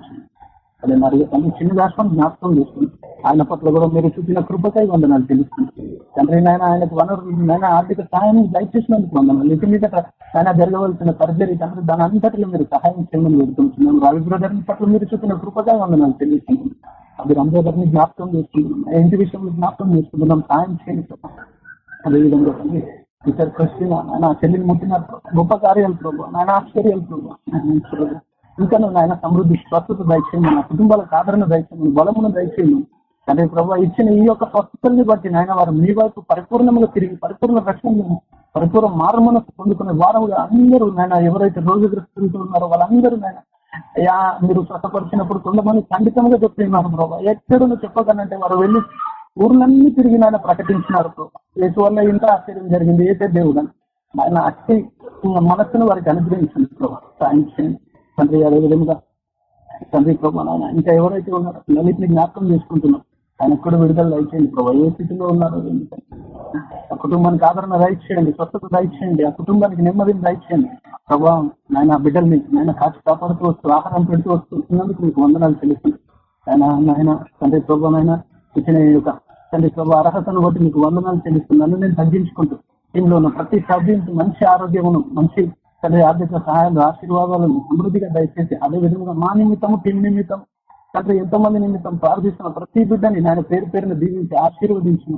అదే మరి తన చిన్న రాష్ట్రం జ్ఞాపకం చేసుకుని ఆయన పట్ల కూడా మీరు చూపిన కృపకై వందనాలు తెలుసుకుంటుంది తండ్రి నాయన ఆయనకు వనరు ఆయన ఆర్థిక సహాయం దయచేసినందుకు వందనాలు ఇక మీద ఆయన జరగవలసిన సర్జరీ తండ్రి దాని అంతటిలో మీరు సహాయం చేయమని వేడుకుంటున్నాను రవి బ్రదర్ పట్ల మీరు చూపిన కృపకై వందనాలు తెలుసుకుంటున్నాను అది రంజాదర్ని జ్ఞాపకం చేసుకుంటున్నాం ఇంటి విషయంలో జ్ఞాపకం చేసుకుంటున్నాం సాయం చేయండి అదేవిధంగా ఇతర క్వశ్చన్ నా చెల్లిని ముట్టినారు గొప్ప కార్యాలు ప్రభు నాయన ఆశ్చర్యాలు ప్రభు ఇంకా నువ్వు ఆయన సమృద్ధి స్వస్థత దయచేయండి నా కుటుంబాలకు ఆదరణ దయచేయండి బలమును దయచేయండి అదే ప్రభు ఇచ్చిన ఈ యొక్క స్వస్థతల్ని బట్టి నాయన వారు మీ వైపు పరిపూర్ణంగా తిరిగి పరిపూర్ణ రక్షణ పరిపూర్ణ మారుమనస్సు పొందుకునే వారముగా అందరూ నాయన ఎవరైతే రోజుగ్రస్తులతో ఉన్నారో వాళ్ళందరూ నాయన అయ్యా మీరు స్వతపరిచినప్పుడు కొంతమంది ఖండితంగా చెప్తున్నారు ప్రభావ ఎక్కడ చెప్పగలంటే వారు వెళ్ళి ఊర్లన్నీ తిరిగి ఆయన ప్రకటించినారు యేసు వల్ల ఇంత ఆశ్చర్యం జరిగింది ఏదే దేవుడు ఆయన అట్టి మనస్సును వారికి అనుగ్రహించింది ప్రభావం సాయం చేయండి తండ్రి అదే విధంగా తండ్రి ప్రభావం ఇంకా ఎవరైతే ఉన్నారో లలిత్ని జ్ఞాపకం చేసుకుంటున్నాం ఆయన కూడా విడుదల దయచేయండి ప్రభావ ఏ స్థితిలో ఉన్నారో ఆ కుటుంబానికి ఆదరణ దయచేయండి స్వచ్ఛత దయచేయండి ఆ కుటుంబానికి నెమ్మదిని దయచేయండి ప్రభావం నాయన బిడ్డల్ని నాయన కాచి కాపాడుతూ వస్తూ ఆహారం పెడుతూ వస్తున్నందుకు మీకు వందనాలు తెలుస్తుంది ఆయన నాయన తండ్రి ప్రభావం ఆయన ఇచ్చిన యొక్క తండ్రి ప్రభు అర్హతను బట్టి మీకు వందనాలు తెలుస్తున్నాను నేను తగ్గించుకుంటాను దీనిలో ఉన్న ప్రతి సభ్యునికి మంచి ఆరోగ్యమును మంచి తండ్రి ఆర్థిక సహాయాలు ఆశీర్వాదాలను అభివృద్ధిగా దయచేసి అదే విధంగా మా నిమిత్తము టీం నిమిత్తం తండ్రి ఎంతమంది నిమిత్తం ప్రార్థిస్తున్న ప్రతి బిడ్డని నేను పేరు పేరును దీవించి ఆశీర్వదించిన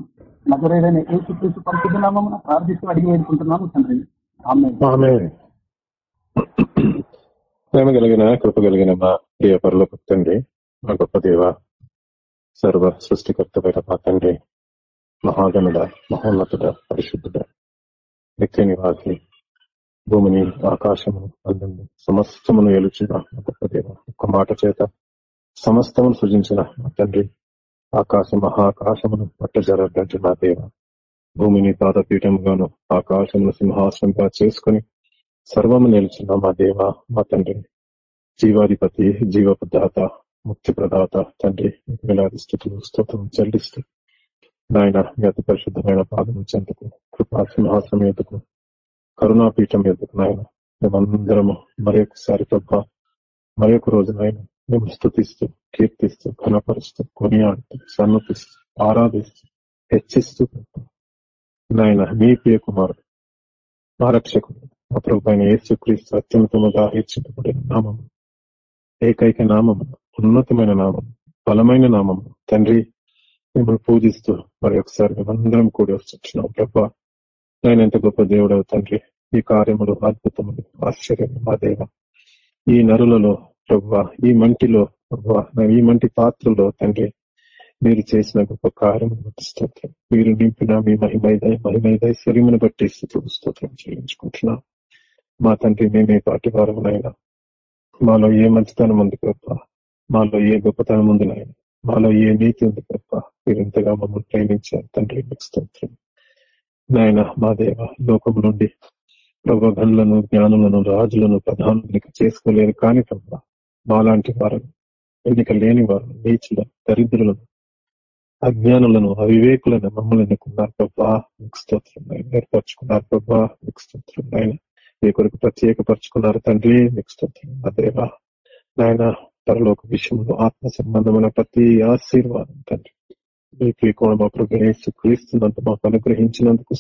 నగరేదైన ఏ చుట్టూ పరిశుద్ధనామం ప్రార్థిస్తూ అడిగి వేడుకుంటున్నాను తండ్రి ప్రేమ కలిగిన కృప కలిగిన మా ప్రియ తండ్రి మా గొప్ప దేవ సర్వ సృష్టికర్తమైన మా తండ్రి మహాగణుడ మహోన్నతుడ పరిశుద్ధుడ నిత్య నివాసి భూమిని ఆకాశము అందండి సమస్తమును ఎలుచిన గొప్ప దేవ ఒక్క మాట చేత సమస్తమును సృజించిన మా తండ్రి ఆకాశ మహాకాశమును పట్ట జరగడానికి మా దేవ భూమిని పాదపీఠముగాను ఆకాశమును సింహాసనంగా చేసుకుని సర్వము నిలిచిన మా దేవ మా తండ్రి జీవాధిపతి జీవపదాత ముఖ్య ప్రదాత తండ్రి వేలాది స్థుతులు స్తోత్రం చెల్లిస్తూ నాయన మీ అతి పరిశుద్ధమైన పాదం చెందుకు కృపా సింహాసనం ఎదుకు కరుణాపీఠం ఎదుకు నాయన మేమందరము మరి ఒకసారి తప్ప మరి ఒక రోజు నాయన మేము స్థుతిస్తూ కీర్తిస్తూ ఘనపరుస్తూ కొనియాడుతూ సన్నతిస్తూ ఆరాధిస్తూ హెచ్చిస్తూ నాయన మీ ప్రియ కుమారుడు మా రక్షకుడు అప్పుడు పైన ఏసుక్రీస్తు అత్యున్నతముగా హెచ్చింపబడిన నామము ఏకైక నామము ఉన్నతమైన నామం బలమైన నామం తండ్రి మిమ్మల్ని పూజిస్తూ మరి ఒకసారి మేమందరం కూడి వచ్చినాం ప్రభా నేను ఎంత గొప్ప దేవుడు తండ్రి ఈ కార్యములు అద్భుతములు ఆశ్చర్యము మా దేవ ఈ నరులలో ప్రభు ఈ మంటిలో ప్రభా ఈ మంటి పాత్రలో తండ్రి మీరు చేసిన గొప్ప కార్యము స్తోత్రం మీరు నింపిన మీ మహిమైదై మహిమైదై శరీమును బట్టి స్థుతులు స్తోత్రం చెల్లించుకుంటున్నాం మా తండ్రి మేమే పాటి వారమునైనా మాలో ఏ మంచితనం ఉంది ప్రభావ మాలో ఏ గొప్పతనం ఉంది నాయన మాలో ఏ నీతి ఉంది తప్ప మీరు మమ్మల్ని ప్రేమించారు తండ్రి స్తోత్రం నాయన మా దేవ లోకం నుండి ప్రభుగన్లను జ్ఞానులను రాజులను ప్రధానులకు చేసుకోలేరు కాని ప్రభా మాలాంటి వారు ఎన్నిక లేని వారు నీచుల దరిద్రులను అజ్ఞానులను అవివేకులను మమ్మల్ని ఎన్నుకున్నారు ప్రభా మీకు స్తోత్రం ఏర్పరచుకున్నారు ప్రభా మీకు స్తోత్రం నాయన మీ కొరకు ప్రత్యేకపరచుకున్నారు తండ్రి మీకు స్తోత్రం మా దేవ నాయన పరలోక విషయంలో ఆత్మ సంబంధమైన ప్రతి ఆశీర్వాదం తండ్రి మీకు కూడా మా ప్రభు క్రీస్తున్నంత మాకు అనుగ్రహించినందుకు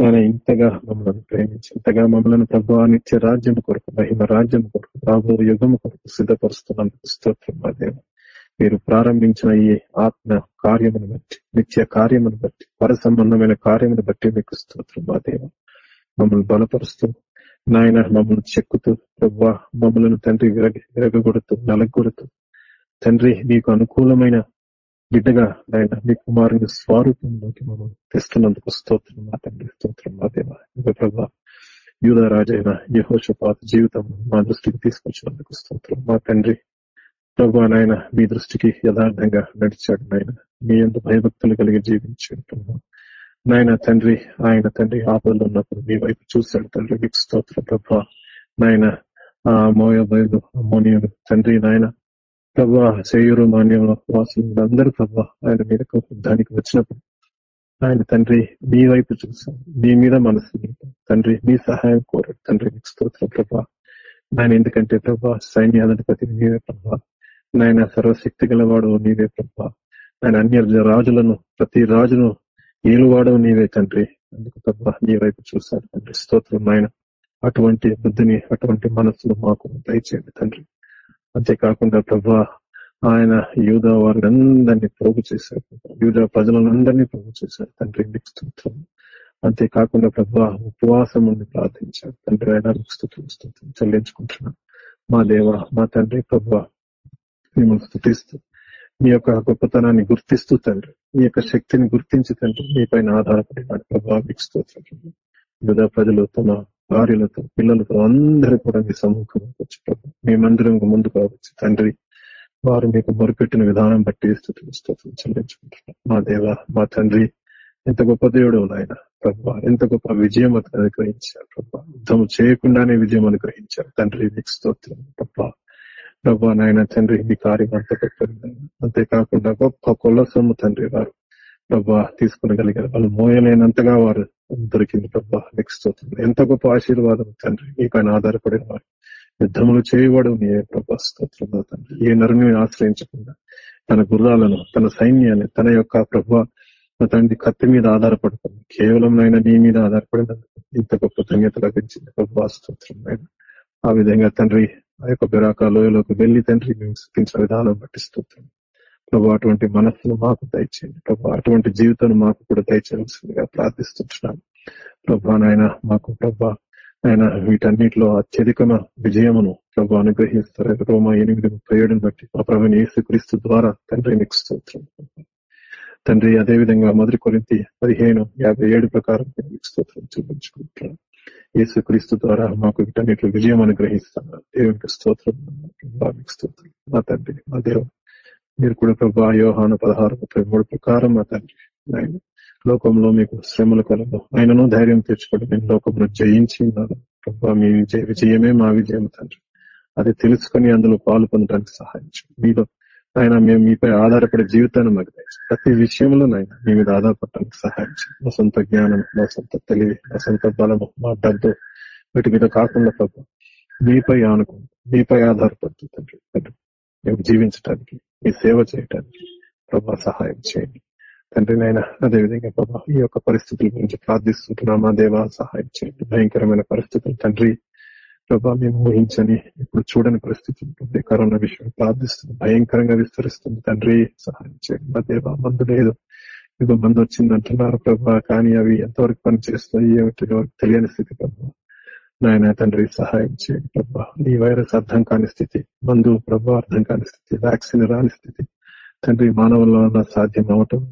నేను ఇంతగా మమ్మల్ని ప్రేమించి ఇంతగా మమ్మల్ని ప్రభు నిత్య రాజ్యం కొరకు మహిమ రాజ్యం కొరకు రాబో యుగం కొరకు సిద్ధపరుస్తున్నందుకు స్తోత్రం మా దేవ మీరు ప్రారంభించిన ఈ ఆత్మ కార్యమును బట్టి నిత్య కార్యమును బట్టి పర సంబంధమైన కార్యమును బట్టి మీకు స్తోత్రం మా దేవ మమ్మల్ని బలపరుస్తూ నాయన మమ్మల్ని చెక్కుతూ ప్రభు మమ్మలను తండ్రి విరగ విరగగొడుతూ నలగొడుతూ తండ్రి మీకు అనుకూలమైన బిడ్డగా నాయన మీ కుమారుని స్వరూపంలోకి మమ్మల్ని తెస్తున్నందుకు స్తోత్రం మా తండ్రి స్తోత్రం మా దేవ ప్రభా యూధరాజైన యహోషపాత జీవితం మా దృష్టికి తీసుకొచ్చినందుకు స్తోత్రం మా తండ్రి ప్రభు నాయన మీ దృష్టికి యథార్థంగా నడిచాడు నాయన మీ ఎంత భయభక్తులు కలిగి జీవించుకుంటున్నాం నాయన తండ్రి ఆయన తండ్రి ఆపదలు ఉన్నప్పుడు మీ వైపు చూశాడు తండ్రి మీకు స్తోత్ర ప్రభు నాయన మోయబయలు అమోనియలు తండ్రి నాయన ప్రభు సేయూరు మాన్యంలో వాసులు అందరూ ప్రభా ఆయన మీద దానికి వచ్చినప్పుడు ఆయన తండ్రి మీ వైపు చూశాను మీ మీద మనసు తండ్రి మీ సహాయం కోరాడు తండ్రి మీకు స్తోత్ర ప్రభా నాయన ఎందుకంటే ప్రభా సైన్యాధిపతి నీవే ప్రభా నాయన సర్వశక్తి గలవాడు నీవే ప్రభా ఆయన అన్య రాజులను ప్రతి రాజును వాడవు నీవే తండ్రి అందుకు తప్ప నీ వైపు చూశాను తండ్రి స్తోత్రమైన అటువంటి బుద్ధిని అటువంటి మనస్సును మాకు దయచేయండి తండ్రి అంతేకాకుండా ప్రభా ఆయన యూదా వారిని అందరినీ పోగు చేశారు యూదా ప్రజలందరినీ పోగు చేశారు తండ్రి నీకు స్తోత్రం అంతేకాకుండా ప్రభా ఉపవాసం ఉండి ప్రార్థించారు తండ్రి ఆయన స్థుతులు స్థుతులు చెల్లించుకుంటున్నాం మా దేవ మా తండ్రి ప్రభా మిమ్మల్ని స్థుతిస్తూ మీ యొక్క గొప్పతనాన్ని గుర్తిస్తూ తండ్రి మీ యొక్క శక్తిని గుర్తించి తండ్రి మీ పైన ఆధారపడి ప్రభావిస్తూ యుధా ప్రజలు తమ భార్యలతో పిల్లలతో అందరూ కూడా మీ సమ్ముఖం వచ్చు మేమందరం ముందు కావచ్చు తండ్రి వారు మీకు మొరుపెట్టిన విధానం బట్టి స్థుతులు చెల్లించుకుంటున్నారు మా దేవ మా తండ్రి ఎంత గొప్ప దేవుడు ఆయన ప్రభా ఎంత గొప్ప విజయం అనుగ్రహించారు ప్రభా యుద్ధం చేయకుండానే విజయం అనుగ్రహించారు తండ్రి మీకు స్తోత్రం ప్రభా ప్రభా నాయన తండ్రి మీ కార్యం అంతా పెట్టారు అంతేకాకుండా గొప్ప కొల్లసము తండ్రి వారు ప్రభా తీసుకునగలిగారు వాళ్ళు మోయలేనంతగా వారు దొరికింది ప్రభా నెక్స్ట్ ఎంత గొప్ప ఆశీర్వాదం తండ్రి మీ పైన ఆధారపడిన వారు యుద్ధములు చేయవాడు నీ ప్రభా స్తోత్రంలో తండ్రి ఏ నరుని ఆశ్రయించకుండా తన గుర్రాలను తన సైన్యాన్ని తన యొక్క ప్రభా తండ్రి కత్తి మీద ఆధారపడుతుంది కేవలం నాయన నీ మీద ఆధారపడినందుకు ఇంత గొప్ప ధన్యత లభించింది ప్రభా స్తోత్రం ఆ విధంగా తండ్రి ఆ యొక్క బిరాక లోయలోకి వెళ్ళి తండ్రి మేము స్థితించిన విధానం బట్టి స్థుతం ప్రభు అటువంటి మనస్సును మాకు దయచేయండి ప్రభు అటువంటి జీవితాన్ని మాకు కూడా దయచేయవలసిందిగా ప్రార్థిస్తున్నాను ప్రభా నాయన మాకు ప్రభా ఆయన వీటన్నిటిలో అత్యధికమైన విజయమును ప్రభు అనుగ్రహిస్తారు రోమ ఎనిమిది ముప్పై ఏడుని బట్టి మా ప్రభుని యేసుక్రీస్తు ద్వారా తండ్రి మీకు స్తోత్రం తండ్రి అదేవిధంగా మొదటి కొరింత పదిహేను యాభై ఏడు ప్రకారం స్తోత్రం చూపించుకుంటున్నాను యేసుక్రీస్తు ద్వారా మాకు వీటన్నిటిలో విజయం అనుగ్రహిస్తున్నారు దేవునికి స్తోత్రం మీకు స్తోత్రం మా తండ్రి మా దేవం మీరు కూడా ప్రభా యోహాను పదహారు ముప్పై మూడు ప్రకారం మా తండ్రి ఆయన లోకంలో మీకు శ్రమల కలదు ఆయనను ధైర్యం తెచ్చుకోవడం నేను లోకంలో జయించి ఉన్నాను ప్రభా మీ విజయ విజయమే మా విజయం తండ్రి అది తెలుసుకుని అందులో పాలు పొందడానికి సహాయించు మీలో ఆయన మేము మీపై ఆధారపడే జీవితాన్ని మాకు ప్రతి విషయంలో నాయన మీ మీద ఆధారపడటానికి సహాయం మా సొంత జ్ఞానం మా సొంత తెలివి మా సొంత బలము మా డబ్బు వీటి మీద కాకుండా తప్ప మీపై ఆనుకు మీపై ఆధారపడుతుంది తండ్రి మేము జీవించడానికి మీ సేవ చేయటానికి ప్రభా సహాయం చేయండి తండ్రి నాయన అదేవిధంగా ప్రభా ఈ యొక్క పరిస్థితుల గురించి మా దేవ సహాయం చేయండి భయంకరమైన పరిస్థితులు తండ్రి ప్రభా మేము ఊహించని ఇప్పుడు చూడని పరిస్థితి ఉంటుంది కరోనా విషయం ప్రార్థిస్తుంది భయంకరంగా విస్తరిస్తుంది తండ్రి సహాయం చేయండి దేవ మందు లేదు ఇదిగో మందు వచ్చింది అంటున్నారు ప్రభా కానీ అవి ఎంతవరకు పనిచేస్తాయి ఏమిటి ఎవరికి తెలియని స్థితి ప్రభా నాయన తండ్రి సహాయం చేయండి ప్రభా ఈ వైరస్ అర్థం కాని స్థితి మందు ప్రభా అర్థం కాని స్థితి వ్యాక్సిన్ రాని స్థితి తండ్రి మానవుల్లో సాధ్యం అవటం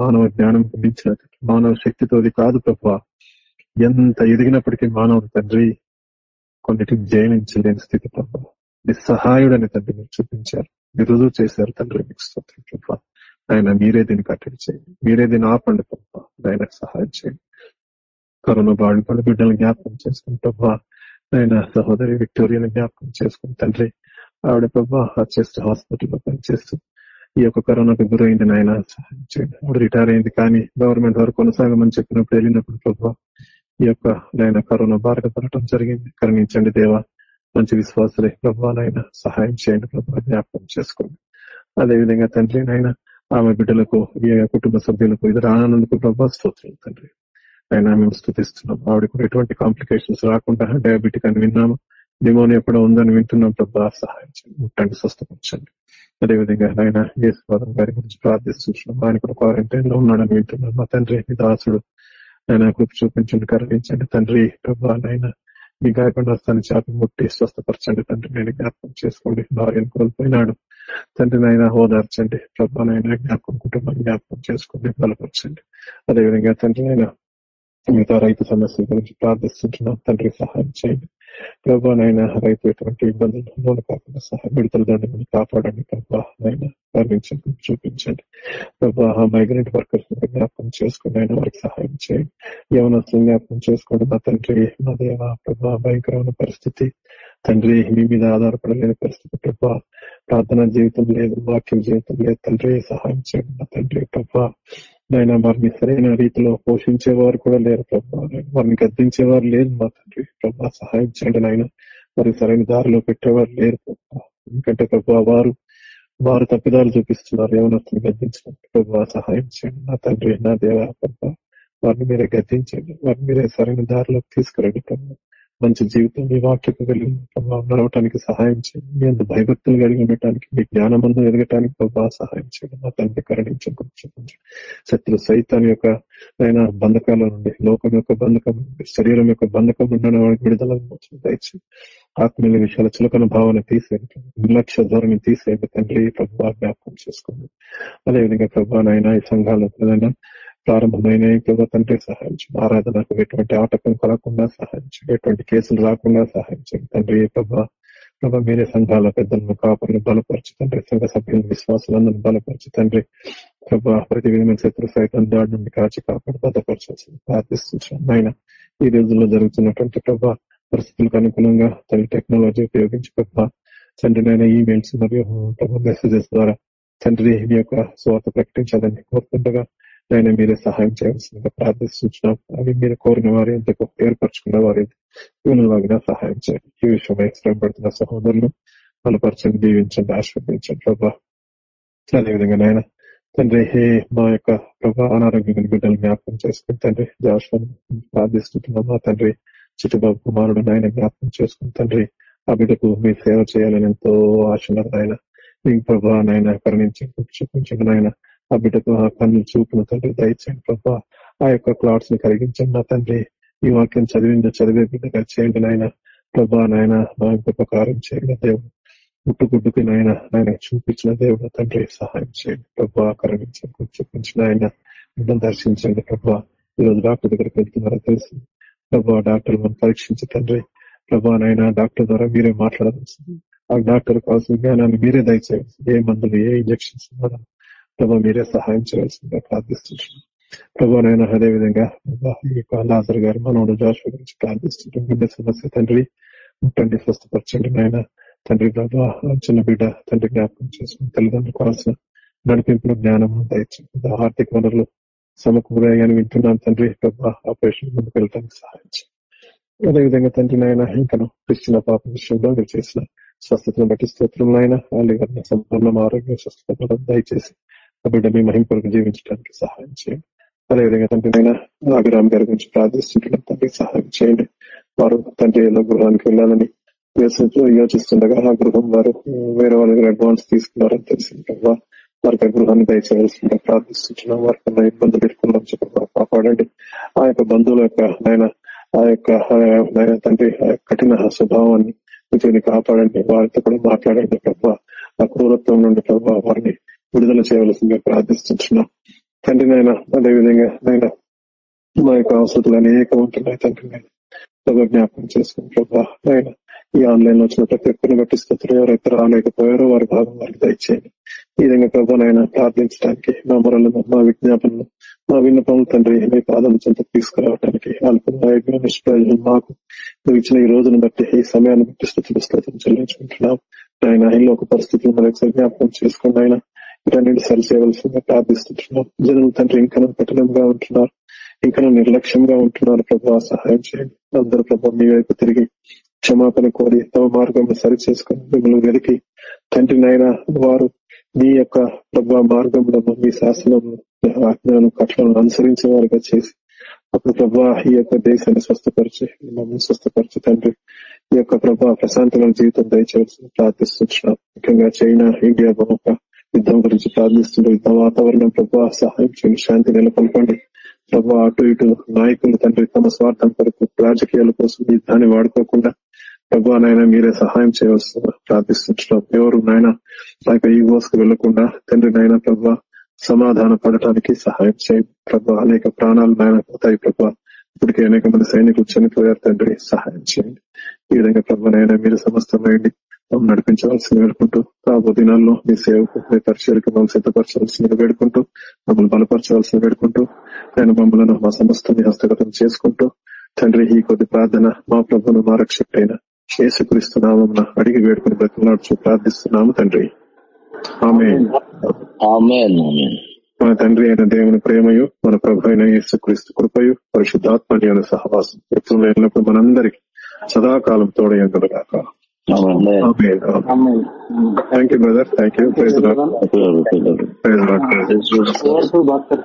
మానవ జ్ఞానం గురించిన మానవ శక్తితో కాదు ప్రభా ఎంత ఎదిగినప్పటికీ మానవుడు తండ్రి కొన్నిటిని జయమించలేని స్థితి తప్ప నిస్సహాయుడు అనే తండ్రి మీరు చూపించారు మీరు రుజువు చేశారు తండ్రి మీకు స్తోత్రం ప్రభావ ఆయన మీరే దీన్ని కట్టడి చేయండి మీరే దీన్ని ఆపండి ప్రభావ ఆయన సహాయం చేయండి కరోనా బాధితుల బిడ్డలను జ్ఞాపకం చేసుకుని ప్రభా ఆయన సహోదరి విక్టోరియాని జ్ఞాపకం చేసుకుని తండ్రి ఆవిడ ప్రభా చేస్తూ హాస్పిటల్లో పనిచేస్తూ ఈ యొక్క కరోనాకు గురైంది నాయన సహాయం చేయండి ఆవిడ రిటైర్ అయింది కానీ గవర్నమెంట్ వారు కొనసాగమని చెప్పినప్పుడు వెళ్ళినప్పుడు ప్రభావ ఈ యొక్క నాయన కరోనా బారిన పడటం జరిగింది కరుణించండి దేవ మంచి విశ్వాసులే ప్రభావైన సహాయం చేయండి ప్రభావ జ్ఞాపకం చేసుకోండి అదేవిధంగా తండ్రి నాయన ఆమె బిడ్డలకు ఈ కుటుంబ సభ్యులకు ఇది రానందుకు ప్రభావ స్తోత్రం తండ్రి ఆయన మేము స్థుతిస్తున్నాం ఆవిడ కూడా ఎటువంటి కాంప్లికేషన్స్ రాకుండా డయాబెటిక్ అని విన్నాము నిమోనియా కూడా ఉందని వింటున్నాం ప్రభా సహాయం చేయండి స్వస్థపరచండి అదేవిధంగా ఆయన యేసు గారి గురించి ప్రార్థిస్తున్నాం ఆయన కూడా క్వారంటైన్ లో ఉన్నాడని వింటున్నాం మా తండ్రి దాసుడు ఆయన గుర్తు చూపించండి కరణించండి తండ్రి ప్రభావాలైనా మీ గాయపడిన తన ముట్టి స్వస్థపరచండి తండ్రి నేను జ్ఞాపకం చేసుకోండి భార్యను కోల్పోయినాడు నాయన హోదార్చండి ప్రభానైనా జ్ఞాపకం కుటుంబాన్ని జ్ఞాపకం చేసుకోండి బలపరచండి అదేవిధంగా తండ్రినైనా మిగతా రైతు సమస్యల గురించి ప్రార్థిస్తుంటున్నాం తండ్రి సహాయం చేయండి ప్రభా రైతు ఎటువంటి ఇబ్బందులు కాకుండా సహాయ దాన్ని మనం కాపాడండి ప్రభావం చూపించండి ప్రభా మైగ్రెంట్ వర్కర్స్ జ్ఞాపకం చేసుకుని ఆయన వారికి సహాయం చేయండి యవనస్తులు జ్ఞాపకం చేసుకోండి మా తండ్రి మా దేవ ప్రభా భయంకరమైన పరిస్థితి తండ్రి మీ మీద ఆధారపడలేని పరిస్థితి ప్రభా ప్రార్థనా జీవితం లేదు వాక్యం జీవితం లేదు తండ్రి సహాయం చేయండి మా తండ్రి ప్రభా నైనా వారిని సరైన రీతిలో పోషించేవారు కూడా లేరు ప్రభా వారిని వారు లేరు మా తండ్రి ప్రభా సహాయం చేయండి నాయన వారికి సరైన దారిలో పెట్టేవారు లేరు ప్రభా ఎందుకంటే ప్రభా వారు వారు తప్పిదాలు చూపిస్తున్నారు ఏమనర్థం గద్దించినట్టు ప్రభా సహాయం చేయండి నా తండ్రి నా దేవ ప్రభా వారిని మీరే గద్దించండి వారిని మీరే సరైన దారిలోకి తీసుకురండి ప్రభావ మంచి జీవితం మీ వాక్యకు కలిగి నడవటానికి సహాయం చేయండి మీ అంత భయభక్తులు కలిగి ఉండటానికి మీ జ్ఞానం ఎదగటానికి బాగా సహాయం చేయండి మా తండ్రి కరణించండి శత్రు సైతాన్ని యొక్క ఆయన బంధకాల నుండి లోకం యొక్క బంధకం నుండి శరీరం యొక్క బంధకం ఉండడం వాళ్ళకి విడుదల దయచేసి ఆత్మీయ విషయాల చులకన భావన తీసేయండి నిర్లక్ష్య ధోరణి తీసేయండి తండ్రి ప్రభావ జ్ఞాపకం చేసుకోండి అదేవిధంగా ప్రభా నాయన ఈ ఏదైనా ప్రారంభమైనవి తండ్రి సహాయించండి ఆరాధనకు ఎటువంటి ఆటంకం కలగకుండా సహాయించండి ఎటువంటి కేసులు రాకుండా సహాయించండి తండ్రి ప్రభా ప్రభా మీరే సంఘాల పెద్దలను కాపులను బలపరచు తండ్రి సంఘ సభ్యులను విశ్వాసులందరూ బలపరచు తండ్రి ప్రభా ప్రతి విధమైన శత్రు సైతం దాడి నుండి కాచి కాపాడు భద్రపరచాల్సింది ప్రార్థిస్తున్నాం ఆయన ఈ రోజుల్లో జరుగుతున్నటువంటి ప్రభా పరిస్థితులకు అనుగుణంగా తల్లి టెక్నాలజీ ఉపయోగించి ప్రభా తండ్రి నేను ఈవెంట్స్ మరియు ప్రభా మెసేజెస్ ద్వారా తండ్రి మీ యొక్క స్వార్థ ప్రకటించాలని కోరుకుంటగా ఆయన మీరే సహాయం చేయాల్సిందిగా ప్రార్థిస్తున్నాం అవి మీరు కోరిన వారి ఎంత గొప్ప ఏర్పరచుకున్న వారి ఇంతకు సహాయం చేయండి ఈ విషయం ఎక్స్ట్రా పడుతున్న సహోదరులు బలపరచండి దీవించండి ఆశీర్వదించండి ప్రభా అదేవిధంగా నాయన తండ్రి హే మా యొక్క ప్రభా అనారోగ్యమైన బిడ్డలు జ్ఞాపకం చేసుకుని తండ్రి జాషుని ప్రార్థిస్తుంటున్నాం మా తండ్రి చిట్టుబాబు కుమారుడు నాయన జ్ఞాపకం చేసుకుని తండ్రి ఆ బిడ్డకు మీ సేవ చేయాలని ఎంతో ఆశ ఉన్నారు ఆయన మీకు ప్రభా నాయన కరుణించి చూపించిన నాయన ఆ బిడ్డకు ఆ కన్ను తండ్రి దయచేయండి ప్రభా ఆ యొక్క క్లాట్స్ ని కరిగించండి నా తండ్రి ఈ వాక్యం చదివింది చదివే బిడ్డగా చేయండి నాయన ప్రభా నాయన గొప్ప ఉపకారం చేయండి దేవుడు గుట్టుగుడ్డుకి నాయన నాయన చూపించిన దేవుడు తండ్రి సహాయం చేయండి ప్రభా కరణించండి చూపించిన ఆయన బిడ్డను దర్శించండి ప్రభా రోజు డాక్టర్ దగ్గరికి వెళ్తున్నారో తెలుసు ప్రభా డాక్టర్ మనం పరీక్షించి తండ్రి ప్రభా నాయన డాక్టర్ ద్వారా మీరే మాట్లాడాల్సింది ఆ డాక్టర్ కావాల్సిన జ్ఞానాన్ని మీరే దయచేయాల్సింది ఏ మందులు ఏ ఇంజక్షన్స్ ప్రభు మీరే సహాయం చేయాల్సిందిగా ప్రార్థిస్తున్నాం ప్రభు నేను అదేవిధంగా మీకు లాజర్ గారు మనోడు జాషు గురించి ప్రార్థిస్తుంటాం గుండె సమస్య తండ్రి ముట్టండి స్వస్థపరచండి నాయన తండ్రి ప్రభా చిన్న బిడ్డ తండ్రి జ్ఞాపకం చేసుకుని తల్లిదండ్రులు కావాల్సిన నడిపింపులో జ్ఞానం దయచేది ఆర్థిక వనరులు సమకూరాయని వింటున్నాను తండ్రి ప్రభా ఆపరేషన్ ముందుకు వెళ్ళడానికి సహాయించి అదేవిధంగా తండ్రి నాయన ఇంకా క్రిస్టిన పాప విషయంలో చేసిన స్వస్థతను బట్టి స్తోత్రంలో అయినా వాళ్ళు సంపూర్ణ ఆరోగ్య స్వస్థత దయచేసి బిడ్డ మీ మహింపరకు జీవించడానికి సహాయం చేయండి అదేవిధంగా తండ్రిమైన నాగరామ్ గారి గురించి ప్రార్థిస్తుంటున్నాం తండ్రి సహాయం చేయండి వారు తండ్రి ఏదో గృహానికి వెళ్ళాలని యోచిస్తుండగా ఆ గృహం వారు వేరే వాళ్ళ అడ్వాన్స్ తీసుకున్నారని తెలిసింది ప్రభావ వారికి గృహాన్ని దయచేయవలసిందిగా ప్రార్థిస్తున్నాం వారికి ఇబ్బందులు ఎదుర్కొన్నాం చెప్పారు కాపాడండి ఆ యొక్క బంధువుల యొక్క ఆయన ఆ యొక్క తండ్రి కఠిన స్వభావాన్ని కాపాడండి వారితో కూడా మాట్లాడండి ప్రభావ ఆ క్రూరత్వం నుండి ప్రభావ వారిని విడుదల చేయవలసిందిగా ప్రార్థిస్తున్నాం తండ్రి నాయన అదేవిధంగా నేను మా యొక్క అవసరాలు అనేక ఉంటున్నాయి తండ్రి నేను ప్రభు జ్ఞాపకం చేసుకుని ఈ ఆన్లైన్ లో వచ్చిన ప్రతి ఒక్కరిని బట్టి స్థుతులు ఎవరైతే రాలేకపోయారో వారి భాగం వారికి దయచేయండి ఈ విధంగా నాయన ప్రార్థించడానికి మా మొరలు మా విజ్ఞాపనలు మా విన్నపములు తండ్రి మీ పాదం చెంత తీసుకురావడానికి అల్పంగా నిష్ప్రయోజనం మాకు మీరు ఇచ్చిన ఈ రోజును బట్టి ఈ సమయాన్ని బట్టి స్థుతులు చెల్లించుకుంటున్నాం ఆయన ఇల్లు ఒక పరిస్థితులు మరొకసారి జ్ఞాపకం చేసుకోండి ఆయన సరి సరిచేయవలసింది ప్రార్థిస్తున్నాం జనం తండ్రి ఇంకా కఠినంగా ఉంటున్నారు ఇంకా నిర్లక్ష్యంగా ఉంటున్నారు ప్రభు సహాయం చేయండి అందరూ ప్రభు మీ వైపు తిరిగి క్షమాపణ కోరి తమ మార్గంలో సరి చేసుకుని మిమ్మల్ని వెలికి తండ్రి నాయన వారు మీ యొక్క ప్రభావ మార్గంలో మీ శాసనం ఆజ్ఞానం కట్టలను అనుసరించే వారిగా చేసి అప్పుడు ప్రభా ఈ యొక్క దేశాన్ని స్వస్థపరిచి మమ్మల్ని స్వస్థపరిచి తండ్రి ఈ యొక్క ప్రభా ప్రశాంతమైన జీవితం దయచేసి ప్రార్థిస్తున్నాం ముఖ్యంగా చైనా ఇండియా బహుక యుద్ధం గురించి ప్రార్థిస్తుండే యుద్ధ వాతావరణం ప్రభు సహాయం చేయండి శాంతి నెలకొల్పండి ప్రభు అటు ఇటు నాయకులు తండ్రి తమ స్వార్థం కొరకు రాజకీయాల కోసం యుద్ధాన్ని వాడుకోకుండా ప్రభు నాయన మీరే సహాయం చేయవలసి ప్రార్థిస్తున్నాం ఎవరు నాయన ఆ యొక్క వెళ్లకుండా తండ్రి నాయన ప్రభు సమాధాన పడటానికి సహాయం చేయండి ప్రభు అనేక ప్రాణాలు నాయన పోతాయి ప్రభు ఇప్పటికే అనేక మంది సైనికులు చనిపోయారు తండ్రి సహాయం చేయండి ఈ విధంగా ప్రభు నాయన మీరు సమస్తమైంది నడిపించవలసింది వేడుకుంటూ రాబో దినాల్లో మీ సేవకు పరిచయకు మమ్మల్ని సిద్ధపరచవలసింది వేడుకుంటూ మమ్మల్ని బలపరచవలసిన వేడుకుంటూ నేను మమ్మల్ని మా సమస్తాన్ని హస్తగతం చేసుకుంటూ తండ్రి ఈ కొద్ది ప్రార్థన మా ప్రభును మా రక్షకుడైన యేసుక్రీస్తున్నామన్న అడిగి వేడుకుని బ్రతిమలాడుచు ప్రార్థిస్తున్నాము తండ్రి ఆమె మన తండ్రి అయిన దేవుని ప్రేమయు మన ప్రభు అయిన యేసుక్రీస్తు కృపయు పరిశుద్ధాత్మ సహవాసం ఎప్పుడు లేనప్పుడు మనందరికీ సదాకాలం తోడయంగా Amen. Thank you, brother. Thank you. Praise the Lord. Praise the Lord.